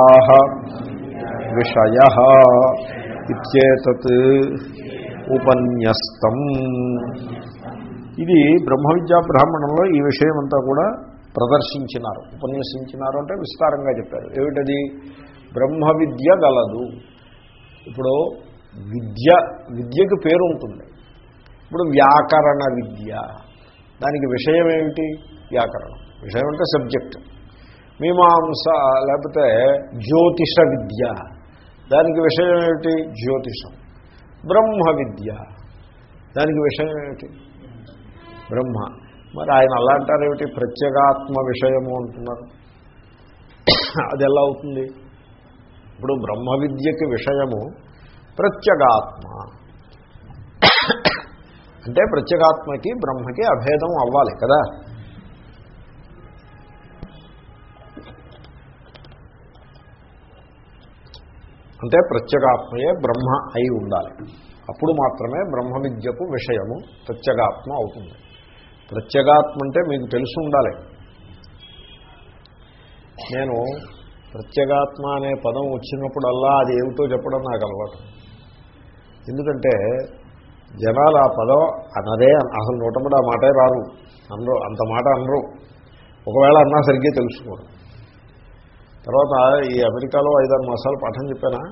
విషయ ఇత్యేతత్ ఉపన్యస్తం. ఇది బ్రహ్మ విద్యా బ్రాహ్మణంలో ఈ విషయమంతా కూడా ప్రదర్శించినారు. ఉపన్యసించినారు అంటే విస్తారంగా చెప్పారు. ఏమిటది? బ్రహ్మ విద్య గలదు. ఇప్పుడు విద్య విద్యకు పేరు ఉంటుంది ఇప్పుడు వ్యాకరణ విద్య. దానికి విషయం ఏమిటి? వ్యాకరణం. విషయం అంటే సబ్జెక్ట్. మీమాంస లేకపోతే జ్యోతిష విద్య. దానికి విషయం ఏమిటి? జ్యోతిషం. బ్రహ్మ విద్య దానికి విషయం ఏమిటి? బ్రహ్మ. మరి ఆయన అలా అంటారేమిటి? ప్రత్యేగాత్మ విషయము అంటున్నారు. అది ఎలా అవుతుంది? ఇప్పుడు బ్రహ్మ విద్యకి విషయము ప్రత్యేగాత్మ. అంటే ప్రత్యేగాత్మకి బ్రహ్మకి అభేదం అవ్వాలి కదా? అంటే ప్రత్యేగాత్మయే బ్రహ్మ అయి ఉండాలి. అప్పుడు మాత్రమే బ్రహ్మ విద్యకు విషయము ప్రత్యేగాత్మ అవుతుంది. ప్రత్యేగాత్మ అంటే మీకు తెలిసి ఉండాలి. నేను ప్రత్యేగాత్మ అనే పదం వచ్చినప్పుడల్లా అది ఏమిటో చెప్పడం నాకు అలవాటు. ఎందుకంటే జనాలు ఆ పదం అనదే అసలు నూటముడు ఆ మాటే రారు. అనరు అంత మాట అనరు. ఒకవేళ అన్నా సరిగ్గా తెలుసుకోరు. తర్వాత ఈ అమెరికాలో ఐదారు మాసాలు పాఠం చెప్పానా?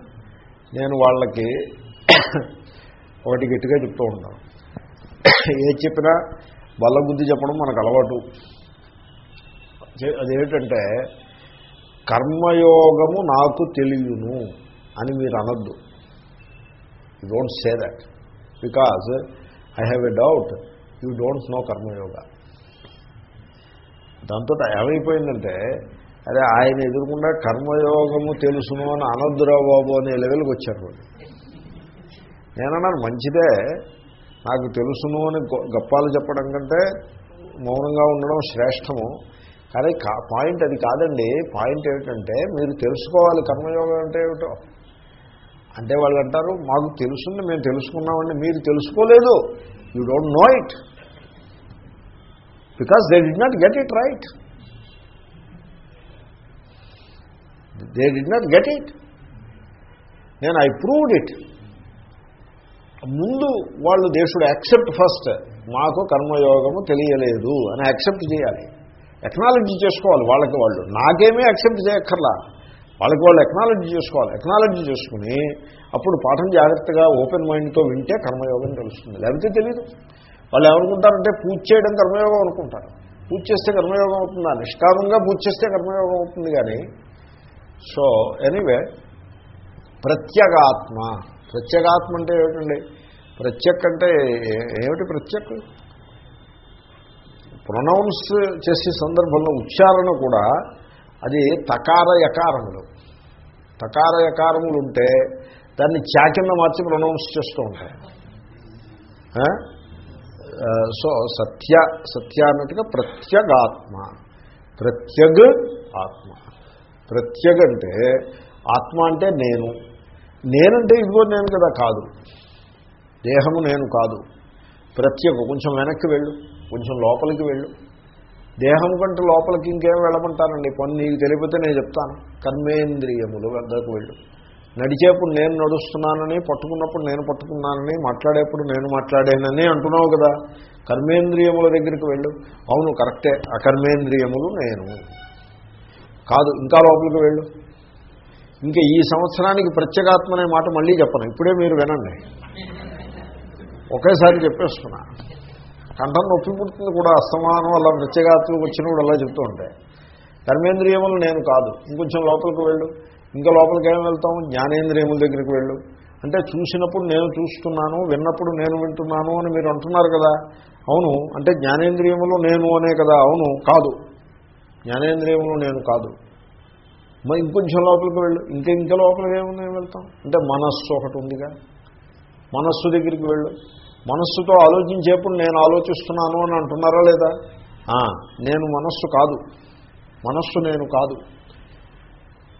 నేను వాళ్ళకి ఒకటి గట్టిగా చెప్తూ ఉంటాను. ఏది చెప్పినా బల్ల బుద్ధి చెప్పడం మనకు అలవాటు. అదేమిటంటే కర్మయోగము నాకు తెలియను అని మీరు అనద్దు. You don't say that because I have a doubt you don't know karmayoga. దాంతో ఏమైపోయిందంటే అదే ఆయన ఎదురుకుండా కర్మయోగము తెలుసును అని అనద్దురా బాబు అనే లెవెల్కి వచ్చారు వాళ్ళు. నేనన్నాను మంచిదే. నాకు తెలుసును అని గప్పాలు చెప్పడం కంటే మౌనంగా ఉండడం శ్రేష్టము. కానీ పాయింట్ అది కాదండి. పాయింట్ ఏమిటంటే మీరు తెలుసుకోవాలి. కర్మయోగం అంటే ఏమిటో. అంటే వాళ్ళు అంటారు మాకు తెలుసుంది మేము తెలుసుకున్నామండి. మీరు తెలుసుకోలేదు. You don't know it because they did not get it right they did not get it నేను ఐ ప్రూవ్డ్ ఇట్ ముందు వాళ్ళు దేశుడు యాక్సెప్ట్ ఫస్ట్ మాకు కర్మయోగము తెలియలేదు అని యాక్సెప్ట్ చేయాలి. ఎక్నాలజీ చేసుకోవాలి. వాళ్ళకి వాళ్ళు. నాకేమీ యాక్సెప్ట్ చేయక్కర్లా. వాళ్ళకి వాళ్ళు ఎక్నాలజీ చేసుకోవాలి. ఎక్నాలజీ చేసుకుని అప్పుడు పాఠం జాగ్రత్తగా ఓపెన్ మైండ్తో వింటే కర్మయోగం తెలుస్తుంది. లేకపోతే తెలియదు వాళ్ళు ఏమనుకుంటారంటే పూజ చేయడం కర్మయోగం అనుకుంటారు. పూజ చేస్తే కర్మయోగం అవుతుందా? నిష్కామంగా పూజ చేస్తే కర్మయోగం అవుతుంది కానీ సో ఎనీవే ప్రత్యేగాత్మ. ప్రత్యేగాత్మ అంటే ఏమిటండి? ప్రత్యక్ అంటే ఏమిటి ప్రత్యక్? ప్రొనౌన్స్ చేసే సందర్భంలో ఉచ్చారణ కూడా అది తకార యకారములు. తకార యకారములు ఉంటే దాన్ని చాకింద మార్చి ప్రొనౌన్స్ చేస్తూ ఉంటాయి. సో సత్య సత్య అన్నట్టుగా ప్రత్యగాత్మ. ప్రత్యగ్ ఆత్మ. ప్రత్యేక అంటే ఆత్మ అంటే నేను. నేనంటే ఇదిగో నేను కదా కాదు. దేహము నేను కాదు. ప్రత్యేక కొంచెం వెనక్కి వెళ్ళు కొంచెం లోపలికి వెళ్ళు. దేహం కంటే లోపలికి ఇంకేం వెళ్ళమంటానండి? కొన్ని నీకు తెలిపితే నేను చెప్తాను. కర్మేంద్రియములు వద్దకు వెళ్ళు. నడిచేప్పుడు నేను నడుస్తున్నానని పట్టుకున్నప్పుడు నేను పట్టుకున్నానని మాట్లాడేప్పుడు నేను మాట్లాడానని అంటున్నావు కదా. కర్మేంద్రియముల దగ్గరికి వెళ్ళు. అవును కరెక్టే. అకర్మేంద్రియములు నేను. కాదు ఇంకా లోపలికి వెళ్ళు. ఇంకా ఈ సంవత్సరానికి ప్రత్యేగాత్మ అనే మాట మళ్ళీ చెప్పను. ఇప్పుడే మీరు వినండి. ఒకేసారి చెప్పేస్తున్నా. కంఠం నొప్పి పుడుతుంది కూడా అస్తమానం అలా ప్రత్యేగాత్మకు వచ్చినప్పుడు అలా చెప్తూ ఉంటాయి కర్మేంద్రియములు నేను కాదు. ఇంకొంచెం లోపలికి వెళ్ళు. ఇంకా లోపలికి ఏం వెళ్తాం జ్ఞానేంద్రియముల దగ్గరికి వెళ్ళు. అంటే చూసినప్పుడు నేను చూస్తున్నాను విన్నప్పుడు నేను వింటున్నాను అని మీరు అంటున్నారు కదా. అవును. అంటే జ్ఞానేంద్రియములు నేను అనే కదా. అవును. కాదు. జ్ఞానేంద్రియములు నేను కాదు. మరి ఇంకొంచెం లోపలికి వెళ్ళు. ఇంకా ఇంకా లోపలికి ఏమున్నాయి వెళ్తాం. అంటే మనస్సు ఒకటి ఉందిగా. మనస్సు దగ్గరికి వెళ్ళు. మనస్సుతో ఆలోచించేప్పుడు నేను ఆలోచిస్తున్నాను అని అంటున్నారా లేదా? నేను మనస్సు కాదు. మనస్సు నేను కాదు.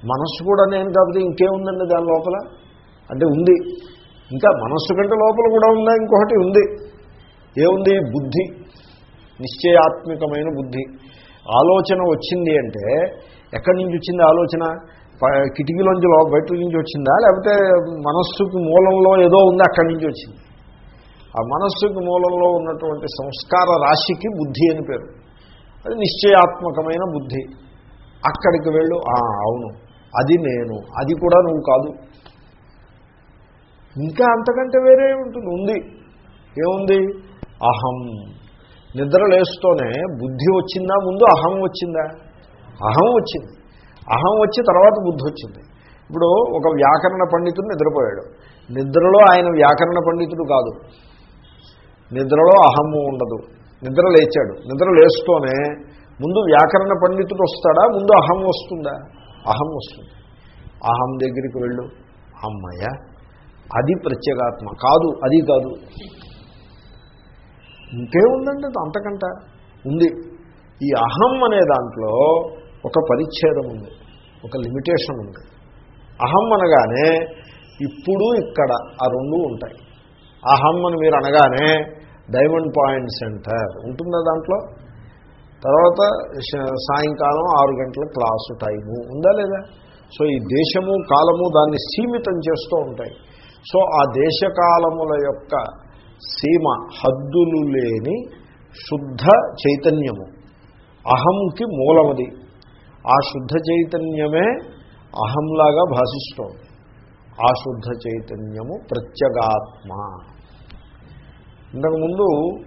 మనస్సు కూడా నేను కాకపోతే ఇంకేముందండి దాని లోపల? అంటే ఉంది. ఇంకా మనస్సు కంటే లోపల కూడా ఉందా? ఇంకొకటి ఉంది. ఏముంది? బుద్ధి. నిశ్చయాత్మికమైన బుద్ధి. ఆలోచన వచ్చింది అంటే ఎక్కడి నుంచి వచ్చింది ఆలోచన? ప- కిటికీలోంచి బయట నుంచి వచ్చిందా? లేకపోతే మనస్సుకి మూలంలో ఏదో ఉంది అక్కడి నుంచి వచ్చింది? ఆ మనస్సుకి మూలంలో ఉన్నటువంటి సంస్కార రాశికి బుద్ధి అని పేరు. అది నిశ్చయాత్మకమైన బుద్ధి. అక్కడికి వెళ్ళు. అవును. అది నేను. అది కూడా నువ్వు కాదు. ఇంకా అంతకంటే వేరే ఉంటుంది. ఉంది. ఏముంది? అహం. నిద్ర లేస్తూనే బుద్ధి వచ్చిందా ముందు అహం వచ్చిందా? అహం వచ్చింది. అహం వచ్చి తర్వాత బుద్ధి వచ్చింది. ఇప్పుడు ఒక వ్యాకరణ పండితుడు నిద్రపోయాడు. నిద్రలో ఆయన వ్యాకరణ పండితుడు కాదు. నిద్రలో అహము ఉండదు. నిద్ర లేచాడు. నిద్ర లేస్తూనే ముందు వ్యాకరణ పండితుడు వస్తాడా? ముందు అహం వస్తుందా? అహం వస్తుంది. అహం దగ్గరికి వెళ్ళు. అమ్మయ్య అది ప్రత్యేగాత్మ. కాదు అది కాదు. ఇంకేముందండి అంతకంట ఉంది. ఈ అహం అనే దాంట్లో ఒక పరిచ్ఛేదం ఉంది ఒక లిమిటేషన్ ఉంది. అహం అనగానే ఇప్పుడు ఇక్కడ ఆ రెండు ఉంటాయి. అహం అని మీరు అనగానే డైమండ్ పాయింట్ సెంటర్ ఉంటుందా దాంట్లో? తర్వాత సాయంకాలం ఆరు గంటల క్లాసు టైము ఉందా లేదా? సో ఈ దేశము కాలము దాన్ని సీమితం చేస్తూ ఉంటాయి. సో ఆ దేశకాలముల యొక్క సీమ హద్దులు లేని శుద్ధ చైతన్యము. అహంకి మూలమది. ఆ శుద్ధ చైతన్యమే అహంలాగా భాషిస్తోంది. ఆ శుద్ధ చైతన్యము ప్రత్యగాత్మ. ఇంతకుముందు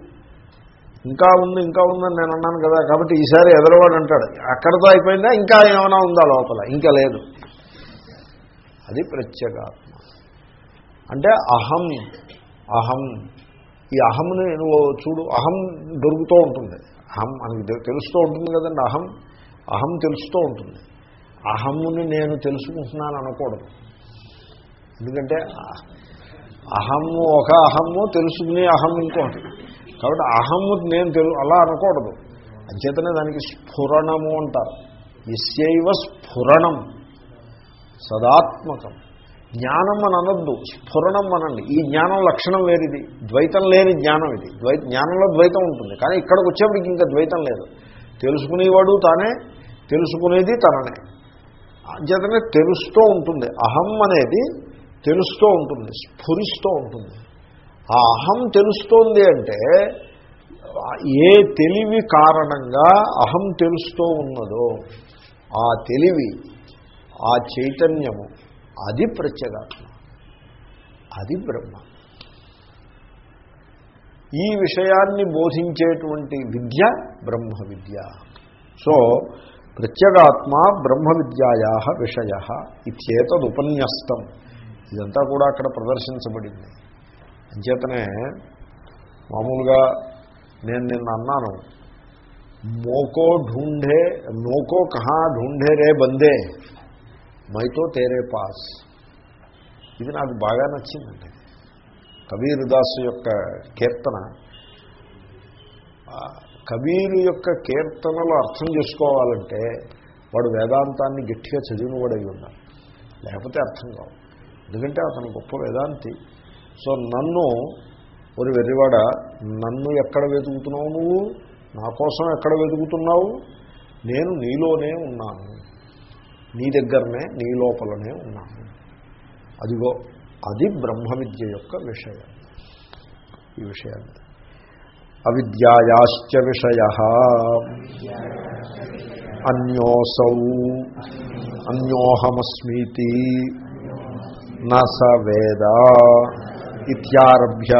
ఇంకా ఉంది ఇంకా ఉందని నేను అన్నాను కదా కాబట్టి ఈసారి ఎదరవాడు అంటాడు అక్కడతో అయిపోయిందా? ఇంకా ఏమైనా ఉందా లోపల? ఇంకా లేదు. అది ప్రత్యేగాత్మ. అంటే అహం అహం. ఈ అహంని నువ్వు చూడు అహం దొరుకుతూ ఉంటుంది. అహం మనకి తెలుస్తూ ఉంటుంది కదండి అహం. అహం తెలుస్తూ ఉంటుంది. అహమ్ముని నేను తెలుసుకుంటున్నాను అనకూడదు. ఎందుకంటే అహమ్ము ఒక అహమ్ము తెలుసుకునే అహం ఇంకోటి. కాబట్టి అహమ్ము నేను తెలు అలా అనకూడదు. అంచేతనే దానికి స్ఫురణము అంటారు. ఎస్యైవ స్ఫురణం. సదాత్మకం. జ్ఞానం అని అనొద్దు స్ఫురణం అనండి ఈ జ్ఞానం లక్షణం వేరిది. ద్వైతం లేని జ్ఞానం ఇది. ద్వై జ్ఞానంలో ద్వైతం ఉంటుంది. కానీ ఇక్కడికి వచ్చేప్పటికి ఇంకా ద్వైతం లేదు. తెలుసుకునేవాడు తానే తెలుసుకునేది తననే. అంచేతనే తెలుస్తూ ఉంటుంది. అహం అనేది తెలుస్తూ ఉంటుంది స్ఫురిస్తూ ఉంటుంది. ఆ అహం తెలుస్తోంది అంటే ఏ తెలివి కారణంగా అహం తెలుస్తూ ఉన్నదో ఆ తెలివి ఆ చైతన్యము అది ప్రత్యేగాత్మ. అది బ్రహ్మ. ఈ విషయాన్ని బోధించేటువంటి విద్య బ్రహ్మ విద్య సో ప్రత్యేగాత్మ బ్రహ్మ విద్యాయా విషయ ఇచ్చేతదుపన్యస్తం ఇదంతా కూడా అక్కడ ప్రదర్శించబడింది. అంచేతనే మామూలుగా నేను నిన్న అన్నాను మోకో ఢూంఢే మోకో కహా ఢూంఢే రే బందే మైతో తేరే పాస్. ఇది నాకు బాగా నచ్చిందండి. కబీరుదాసు యొక్క కీర్తన. కబీరు యొక్క కీర్తనలు అర్థం చేసుకోవాలంటే వాడు వేదాంతాన్ని గట్టిగా చదివినవాడై ఉండాలి. లేకపోతే అర్థం కావు. ఎందుకంటే అతను గొప్ప వేదాంతి. సో నన్ను ఒక వెర్రివాడ నన్ను ఎక్కడ వెతుకుతున్నావు నువ్వు? నా కోసం ఎక్కడ వెతుకుతున్నావు? నేను నీలోనే ఉన్నాను. నీ దగ్గరనే నీ లోపలనే ఉన్నాను అదిగో అది బ్రహ్మ విద్య యొక్క విషయం. ఈ విషయాన్ని. అవిద్యాయాశ్చ విషయ. అన్యోసౌ. అన్యోహమస్మీతి. నస వేద. ఇత్యారభ్య.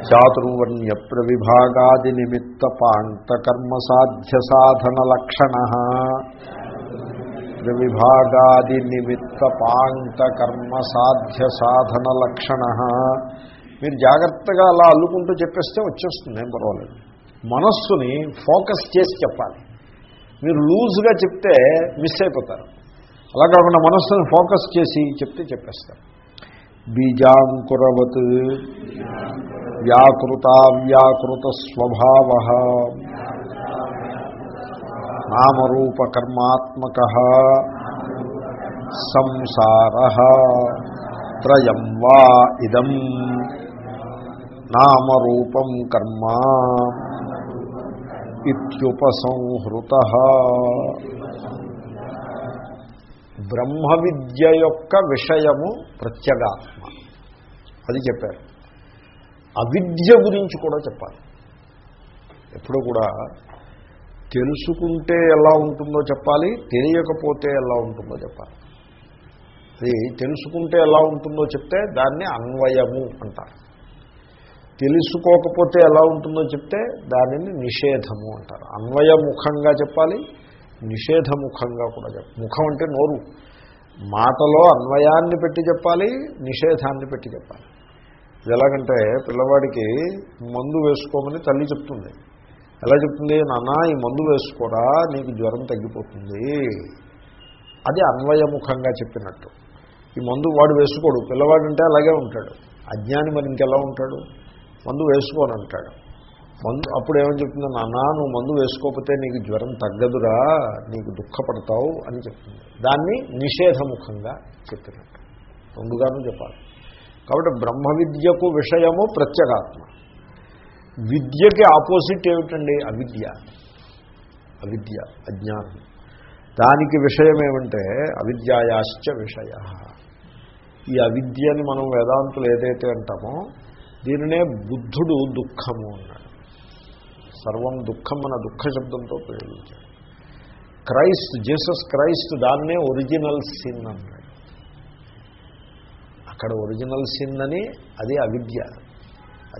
చాతుర్వర్ణ్య ప్రవిభాగాది నిమిత్త పాంతకర్మ సాధ్య సాధన లక్షణ విభాగాది నిమిత్త పాంతకర్మ సాధ్య సాధన లక్షణ మీరు జాగ్రత్తగా అలా అల్లుకుంటూ చెప్పేస్తే వచ్చేస్తుంది ఏం పర్వాలేదు. మనస్సుని ఫోకస్ చేసి చెప్పాలి. మీరు లూజ్గా చెప్తే మిస్ అయిపోతారు. అలా కాకుండా మనస్సుని ఫోకస్ చేసి చెప్తే చెప్పేస్తారు. బీజాంకురవత్ వ్యాకృత వ్యాకృత స్వభావ. నామరూపకర్మాత్మక సంసార త్రయం వా ఇదం నామరూపం కర్మ ఇత్యుపసంహృత బ్రహ్మ విద్య యొక్క విషయము ప్రత్యగాత్మ. అది చెప్పారు. అవిద్య గురించి కూడా చెప్పాలి. ఎప్పుడు కూడా తెలుసుకుంటే ఎలా ఉంటుందో చెప్పాలి తెలియకపోతే ఎలా ఉంటుందో చెప్పాలి. అది తెలుసుకుంటే ఎలా ఉంటుందో చెప్తే దాన్ని అన్వయము అంటారు. తెలుసుకోకపోతే ఎలా ఉంటుందో చెప్తే దానిని నిషేధము అంటారు. అన్వయముఖంగా చెప్పాలి నిషేధముఖంగా కూడా చెప్పాలి ముఖం అంటే నోరు. మాటలో అన్వయాన్ని పెట్టి చెప్పాలి నిషేధాన్ని పెట్టి చెప్పాలి. ఎలాగంటే పిల్లవాడికి మందు వేసుకోమని తల్లి చెప్తుంది. ఎలా చెప్తుంది? నాన్న ఈ మందు వేసుకోరా? నీకు జ్వరం తగ్గిపోతుంది. అది అన్వయముఖంగా చెప్పినట్టు. ఈ మందు వాడు వేసుకోడు. పిల్లవాడంటే అలాగే ఉంటాడు. అజ్ఞాని మరి ఇంకెలా ఉంటాడు? మందు వేసుకోని అంటాడు మందు అప్పుడు ఏమని చెప్తుంది? నాన్న నువ్వు మందు వేసుకోకపోతే నీకు జ్వరం తగ్గదురా నీకు దుఃఖపడతావు అని చెప్తుంది. దాన్ని నిషేధముఖంగా చెప్పినట్టు. రెండుగాను చెప్పాలి. కాబట్టి బ్రహ్మ విద్యకు విషయము ప్రత్యేగాత్మ. విద్యకి ఆపోజిట్ ఏమిటండి? అవిద్య. అవిద్య అజ్ఞానం. దానికి విషయం ఏమంటే అవిద్యాయాశ్చ విషయ. ఈ అవిద్యని మనం వేదాంతులు ఏదైతే అంటామో దీనినే బుద్ధుడు దుఃఖము అన్నాడు. సర్వం దుఃఖం మన దుఃఖ శబ్దంతో ప్రయోగించాడు. క్రైస్ట్ జీసస్ క్రైస్ట్ దాన్నే ఒరిజినల్ సిన్ అన్నాడు. అక్కడ ఒరిజినల్ సిన్ అని అది అవిద్య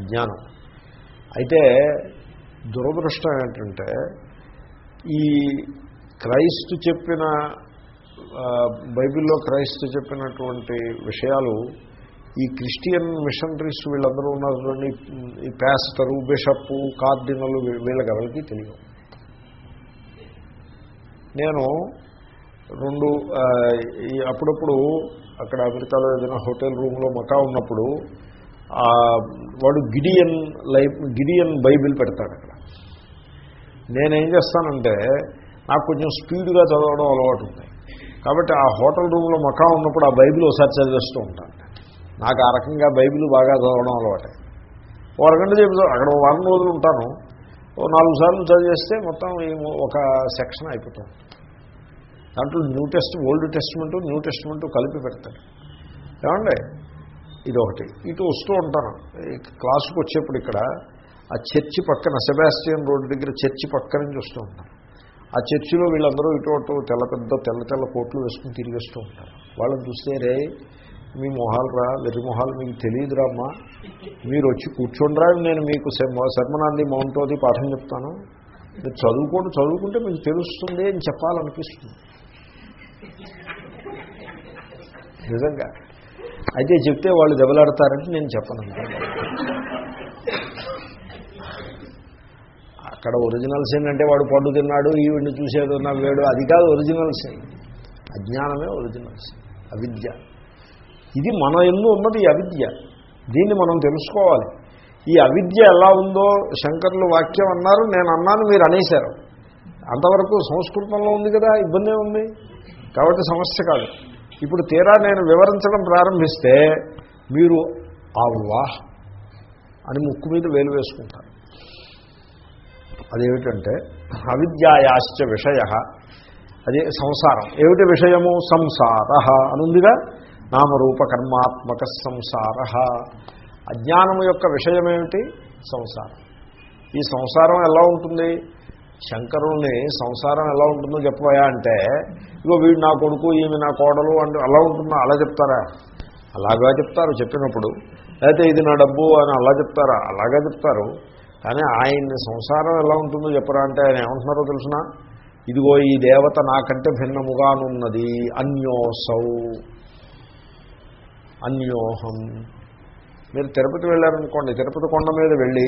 అజ్ఞానం. అయితే దురదృష్టం ఏంటంటే ఈ క్రైస్తు చెప్పిన బైబిల్లో క్రైస్తు చెప్పినటువంటి విషయాలు ఈ క్రిస్టియన్ మిషనరీస్ వీళ్ళందరూ ఉన్నారు ఈ ప్యాస్టరు బిషప్ కార్డినల్ వీళ్ళకి ఎవరికి తెలియదు. నేను రెండు అప్పుడప్పుడు అక్కడ అమెరికాలో ఏదైనా హోటల్ రూమ్లో మకా ఉన్నప్పుడు వాడు గిడియన్ లైఫ్ గిడియన్ బైబిల్ పెడతాడు అక్కడ. నేనేం చేస్తానంటే నాకు కొంచెం స్పీడ్గా చదవడం అలవాటు ఉంది. కాబట్టి ఆ హోటల్ రూమ్లో మకా ఉన్నప్పుడు ఆ బైబిల్ ఒకసారి చదివేస్తూ ఉంటాను నాకు ఆ రకంగా బైబిల్ బాగా చదవడం అలవాటే. ఓ అరగంట చెప్పి అక్కడ వారం రోజులు ఉంటాను. ఓ నాలుగు సార్లు చదివేస్తే మొత్తం ఒక సెక్షన్ అయిపోతుంది దాంట్లో new test old testament new testament కలిపి పెడతాడు. ఏమండి? ఇదొకటి. ఇటు వస్తూ ఉంటాను క్లాసుకు వచ్చేప్పుడు ఇక్కడ ఆ చర్చి పక్కన సెబాస్టియన్ రోడ్డు దగ్గర చర్చి పక్క నుంచి వస్తూ ఉంటాను ఆ చర్చిలో వీళ్ళందరూ ఇటు అటు తెల్ల పెద్ద తెల్ల తెల్ల కోట్లు వేసుకుని తిరిగేస్తూ ఉంటారు. వాళ్ళని చూస్తే రే మీ మొహాలు రా వెర్రి మొహాలు మీకు తెలియదురా అమ్మా. మీరు వచ్చి కూర్చోండిరా నేను మీకు శర్మనాంది మౌంటోది పాఠం చెప్తాను. మీరు చదువుకోండి చదువుకుంటే మీకు తెలుస్తుంది అని చెప్పాలనిపిస్తుంది. నిజంగా. అయితే చెప్తే వాళ్ళు దెబ్బలాడతారంటే నేను చెప్పను. అక్కడ ఒరిజినల్స్ ఏంటంటే వాడు పండు తిన్నాడు ఈవిడిని చూసేది ఉన్న వేడు అది కాదు ఒరిజినల్స్ అజ్ఞానమే ఒరిజినల్స్ అవిద్య. ఇది మన ఎందు ఉన్నది ఈ అవిద్య. దీన్ని మనం తెలుసుకోవాలి. ఈ అవిద్య ఎలా ఉందో శంకర్లు వాక్యం అన్నారు నేను అన్నాను మీరు అనేశారు. అంతవరకు సంస్కృతంలో ఉంది కదా ఇబ్బంది ఉంది కాబట్టి సమస్య కాదు. ఇప్పుడు తీరా నేను వివరించడం ప్రారంభిస్తే మీరు అవ్వా అని ముక్కు మీద వేలు వేసుకుంటారు. అదేమిటంటే అవిద్యాయాశ్చ విషయ అది సంసారం. ఏమిటి విషయము? సంసార అనుందిగా నామరూపకర్మాత్మక సంసార. అజ్ఞానం యొక్క విషయం ఏమిటి సంసారం. ఈ సంసారం ఎలా ఉంటుంది? శంకరుల్ని సంసారం ఎలా ఉంటుందో చెప్పబోయా అంటే ఇగో వీడు నా కొడుకు ఈమె నా కోడలు అంటే అలా ఉంటుందో? అలా చెప్తారా? అలాగా చెప్తారు చెప్పినప్పుడు. లేకపోతే ఇది నా డబ్బు అని అలా చెప్తారా? అలాగా చెప్తారు. కానీ ఆయన్ని సంసారం ఎలా ఉంటుందో చెప్పరా అంటే ఆయన ఏమంటున్నారో తెలుసిన? ఇదిగో ఈ దేవత నాకంటే భిన్నముగానున్నది. అన్యోసౌ. అన్యోహం. మీరు తిరుపతి వెళ్ళారనుకోండి తిరుపతి కొండ మీద వెళ్ళి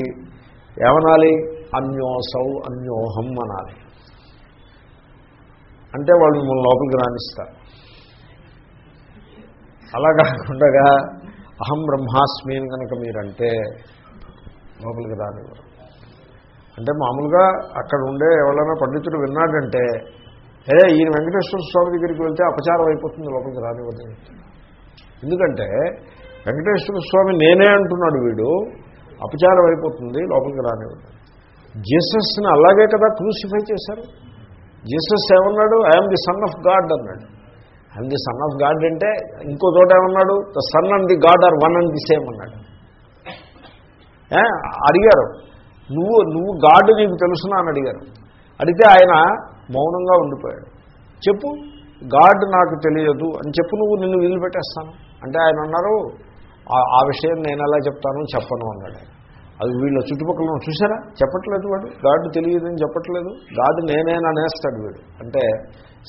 ఏమనాలి? అన్యోసౌ అన్యోహం అనాలి. అంటే వాళ్ళు మిమ్మల్ని లోపలికి రాణిస్తారు అలా కాకుండా అహం బ్రహ్మాస్మి అని కనుక మీరంటే లోపలికి రానివ్వరు. అంటే మామూలుగా అక్కడ ఉండే ఎవరైనా పండితుడు విన్నాడంటే అదే ఈయన వెంకటేశ్వర స్వామి దగ్గరికి వెళ్తే అపచారం అయిపోతుంది లోపలికి రానివ్వదు ఎందుకంటే వెంకటేశ్వర స్వామి నేనే అంటున్నాడు వీడు అపచారం అయిపోతుంది లోపలికి రానివ్వదు జీసస్ని అలాగే కదా క్రూసిఫై చేశారు. జీసస్ ఏమన్నాడు? I am the son of God అన్నాడు. I am the son of God అంటే ఇంకో చోట ఏమన్నాడు? The son and the God are one and the same అన్నాడు. అడిగారు. నువ్వు నువ్వు గాడ్ నీకు తెలుసునా అని అడిగారు. అడిగితే ఆయన మౌనంగా ఉండిపోయాడు. చెప్పు గాడ్ నాకు తెలియదు అని చెప్పు నువ్వు నిన్ను వదిలిపెట్టేస్తాను అంటే ఆయన అన్నారు ఆ విషయం నేను ఎలా చెప్తాను చెప్పను అన్నాడు అది వీళ్ళ చుట్టుపక్కల చూసారా చెప్పట్లేదు వాడు. గాడ్ తెలియదని చెప్పట్లేదు. గాడ్ నేనేనా నేస్తాడు వీడు. అంటే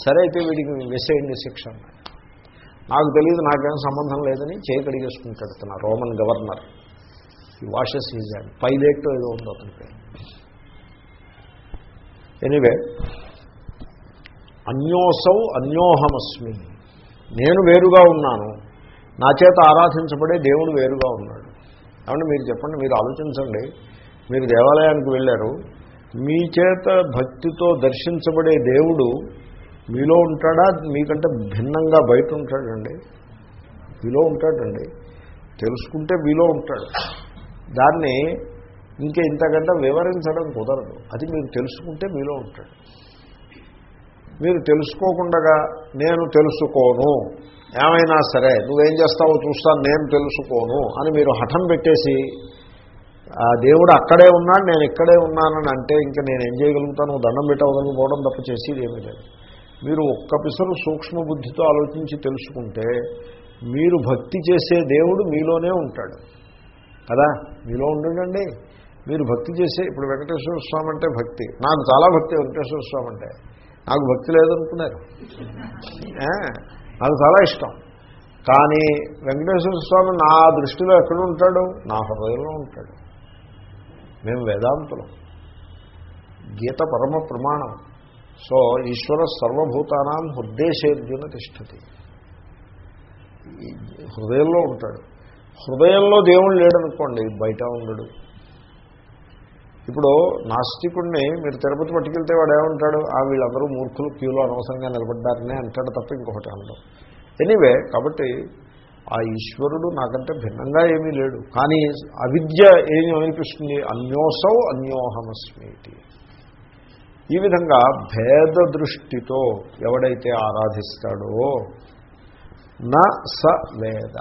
సరే అయితే వీడికి వేసేయండి శిక్ష నాకు తెలియదు నాకేం సంబంధం లేదని చేయి కడిగేసుకుంటాడు తన Roman governor. He washes his hand Pilate ఏదో ఉందో అతని పేరు. ఎనీవే అన్యోసౌ అన్యోహమస్మి. నేను వేరుగా ఉన్నాను. నా చేత ఆరాధించబడే దేవుడు వేరుగా ఉన్నాడు. కాబట్టి మీరు చెప్పండి మీరు ఆలోచించండి. మీరు దేవాలయానికి వెళ్ళారు. మీ చేత భక్తితో దర్శించబడే దేవుడు మీలో ఉంటాడా? మీకంటే భిన్నంగా బయట ఉంటాడండి. మీలో ఉంటాడండి. తెలుసుకుంటే మీలో ఉంటాడు. దాన్ని ఇంకా ఇంతకంటే వివరించడం కుదరదు. అది మీరు తెలుసుకుంటే మీలో ఉంటాడు. మీరు తెలుసుకోకుండా నేను తెలుసుకోను. ఏమైనా సరే నువ్వేం చేస్తావో చూస్తాను నేను తెలుసుకోను అని మీరు హఠం పెట్టేసి ఆ దేవుడు అక్కడే ఉన్నాడు నేను ఇక్కడే ఉన్నానని అంటే ఇంకా నేను ఏం చేయగలుగుతాను? దండం పెట్టవగలిగిపోవడం తప్ప చేసేది ఏమీ లేదు. మీరు ఒక్క పిసరు సూక్ష్మ బుద్ధితో ఆలోచించి తెలుసుకుంటే మీరు భక్తి చేసే దేవుడు మీలోనే ఉంటాడు. కదా? మీలో ఉండండి. మీరు భక్తి చేసే ఇప్పుడు వెంకటేశ్వర స్వామి అంటే భక్తి. నాకు చాలా భక్తి వెంకటేశ్వర స్వామి అంటే. నాకు భక్తి లేదనుకున్నారు. నాకు చాలా ఇష్టం. కానీ వెంకటేశ్వర స్వామి నా దృష్టిలో ఎక్కడ ఉంటాడు? నా హృదయంలో ఉంటాడు. మేము వేదాంతులం. గీత పరమ ప్రమాణం. సో ఈశ్వర సర్వభూతానాం హృదయశేర్జున తిష్టతి. హృదయంలో ఉంటాడు. హృదయంలో దేవుడు లేడనుకోండి బయట ఉండడు. ఇప్పుడు నాస్తికుడిని మీరు తిరుపతి పట్టుకెళ్తే వాడు ఏమంటాడు ఆ వీళ్ళందరూ మూర్ఖులు క్యూలో అనవసరంగా నిలబడ్డారనే అంటాడు తప్ప ఇంకొకటి అనడం. ఎనీవే కాబట్టి ఆ ఈశ్వరుడు నాకంటే భిన్నంగా ఏమీ లేడు. కానీ అవిద్య ఏమి అనిపిస్తుంది? అన్యోసౌ అన్యోహమస్మీతి ఈ విధంగా భేద దృష్టితో ఎవడైతే ఆరాధిస్తాడో నా స వేద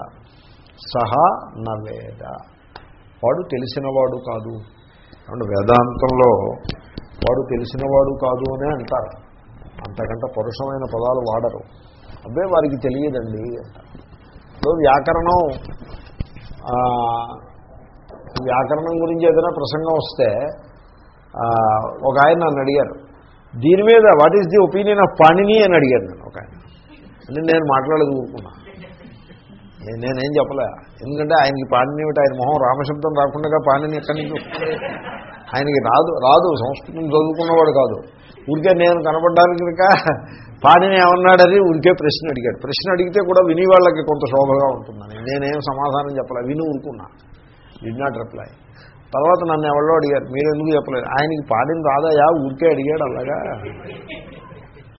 సహా నవేద వాడు తెలిసినవాడు కాదు. అంటే వేదాంతంలో వాడు తెలిసినవాడు కాదు అనే అంటారు. అంతకంటే పరుషమైన పదాలు వాడరు. అబ్బే వారికి తెలియదండి అంటారు. వ్యాకరణం వ్యాకరణం గురించి ఏదైనా ప్రసంగం వస్తే ఒక ఆయన నన్ను అడిగారు. దీని మీద what is the opinion of Panini అని అడిగారు నేను ఒక ఆయన. అంటే నేను మాట్లాడేది ఊరుకున్నా నేనేం చెప్పలే. ఎందుకంటే ఆయనకి పాణిని ఆయన మొహం రామశబ్దం రాకుండా పాణిని ఎక్కడి నుంచి ఆయనకి రాదు రాదు. సంస్కృతం చదువుకున్నవాడు కాదు. ఊరికే నేను కనపడడానికి కనుక పాణిని ఏమన్నాడని ఊరికే ప్రశ్న అడిగాడు. ప్రశ్న అడిగితే కూడా విని వాళ్ళకి కొంత శోభగా ఉంటుందని నేనేం సమాధానం చెప్పలే. విని ఊరుకున్నా. డి నాట్ రిప్లై తర్వాత నన్ను ఎవరో అడిగారు. మీరు ఎందుకు చెప్పలేదు? ఆయనకి పాడిన రాదయా ఊరికే అడిగాడు అలాగా.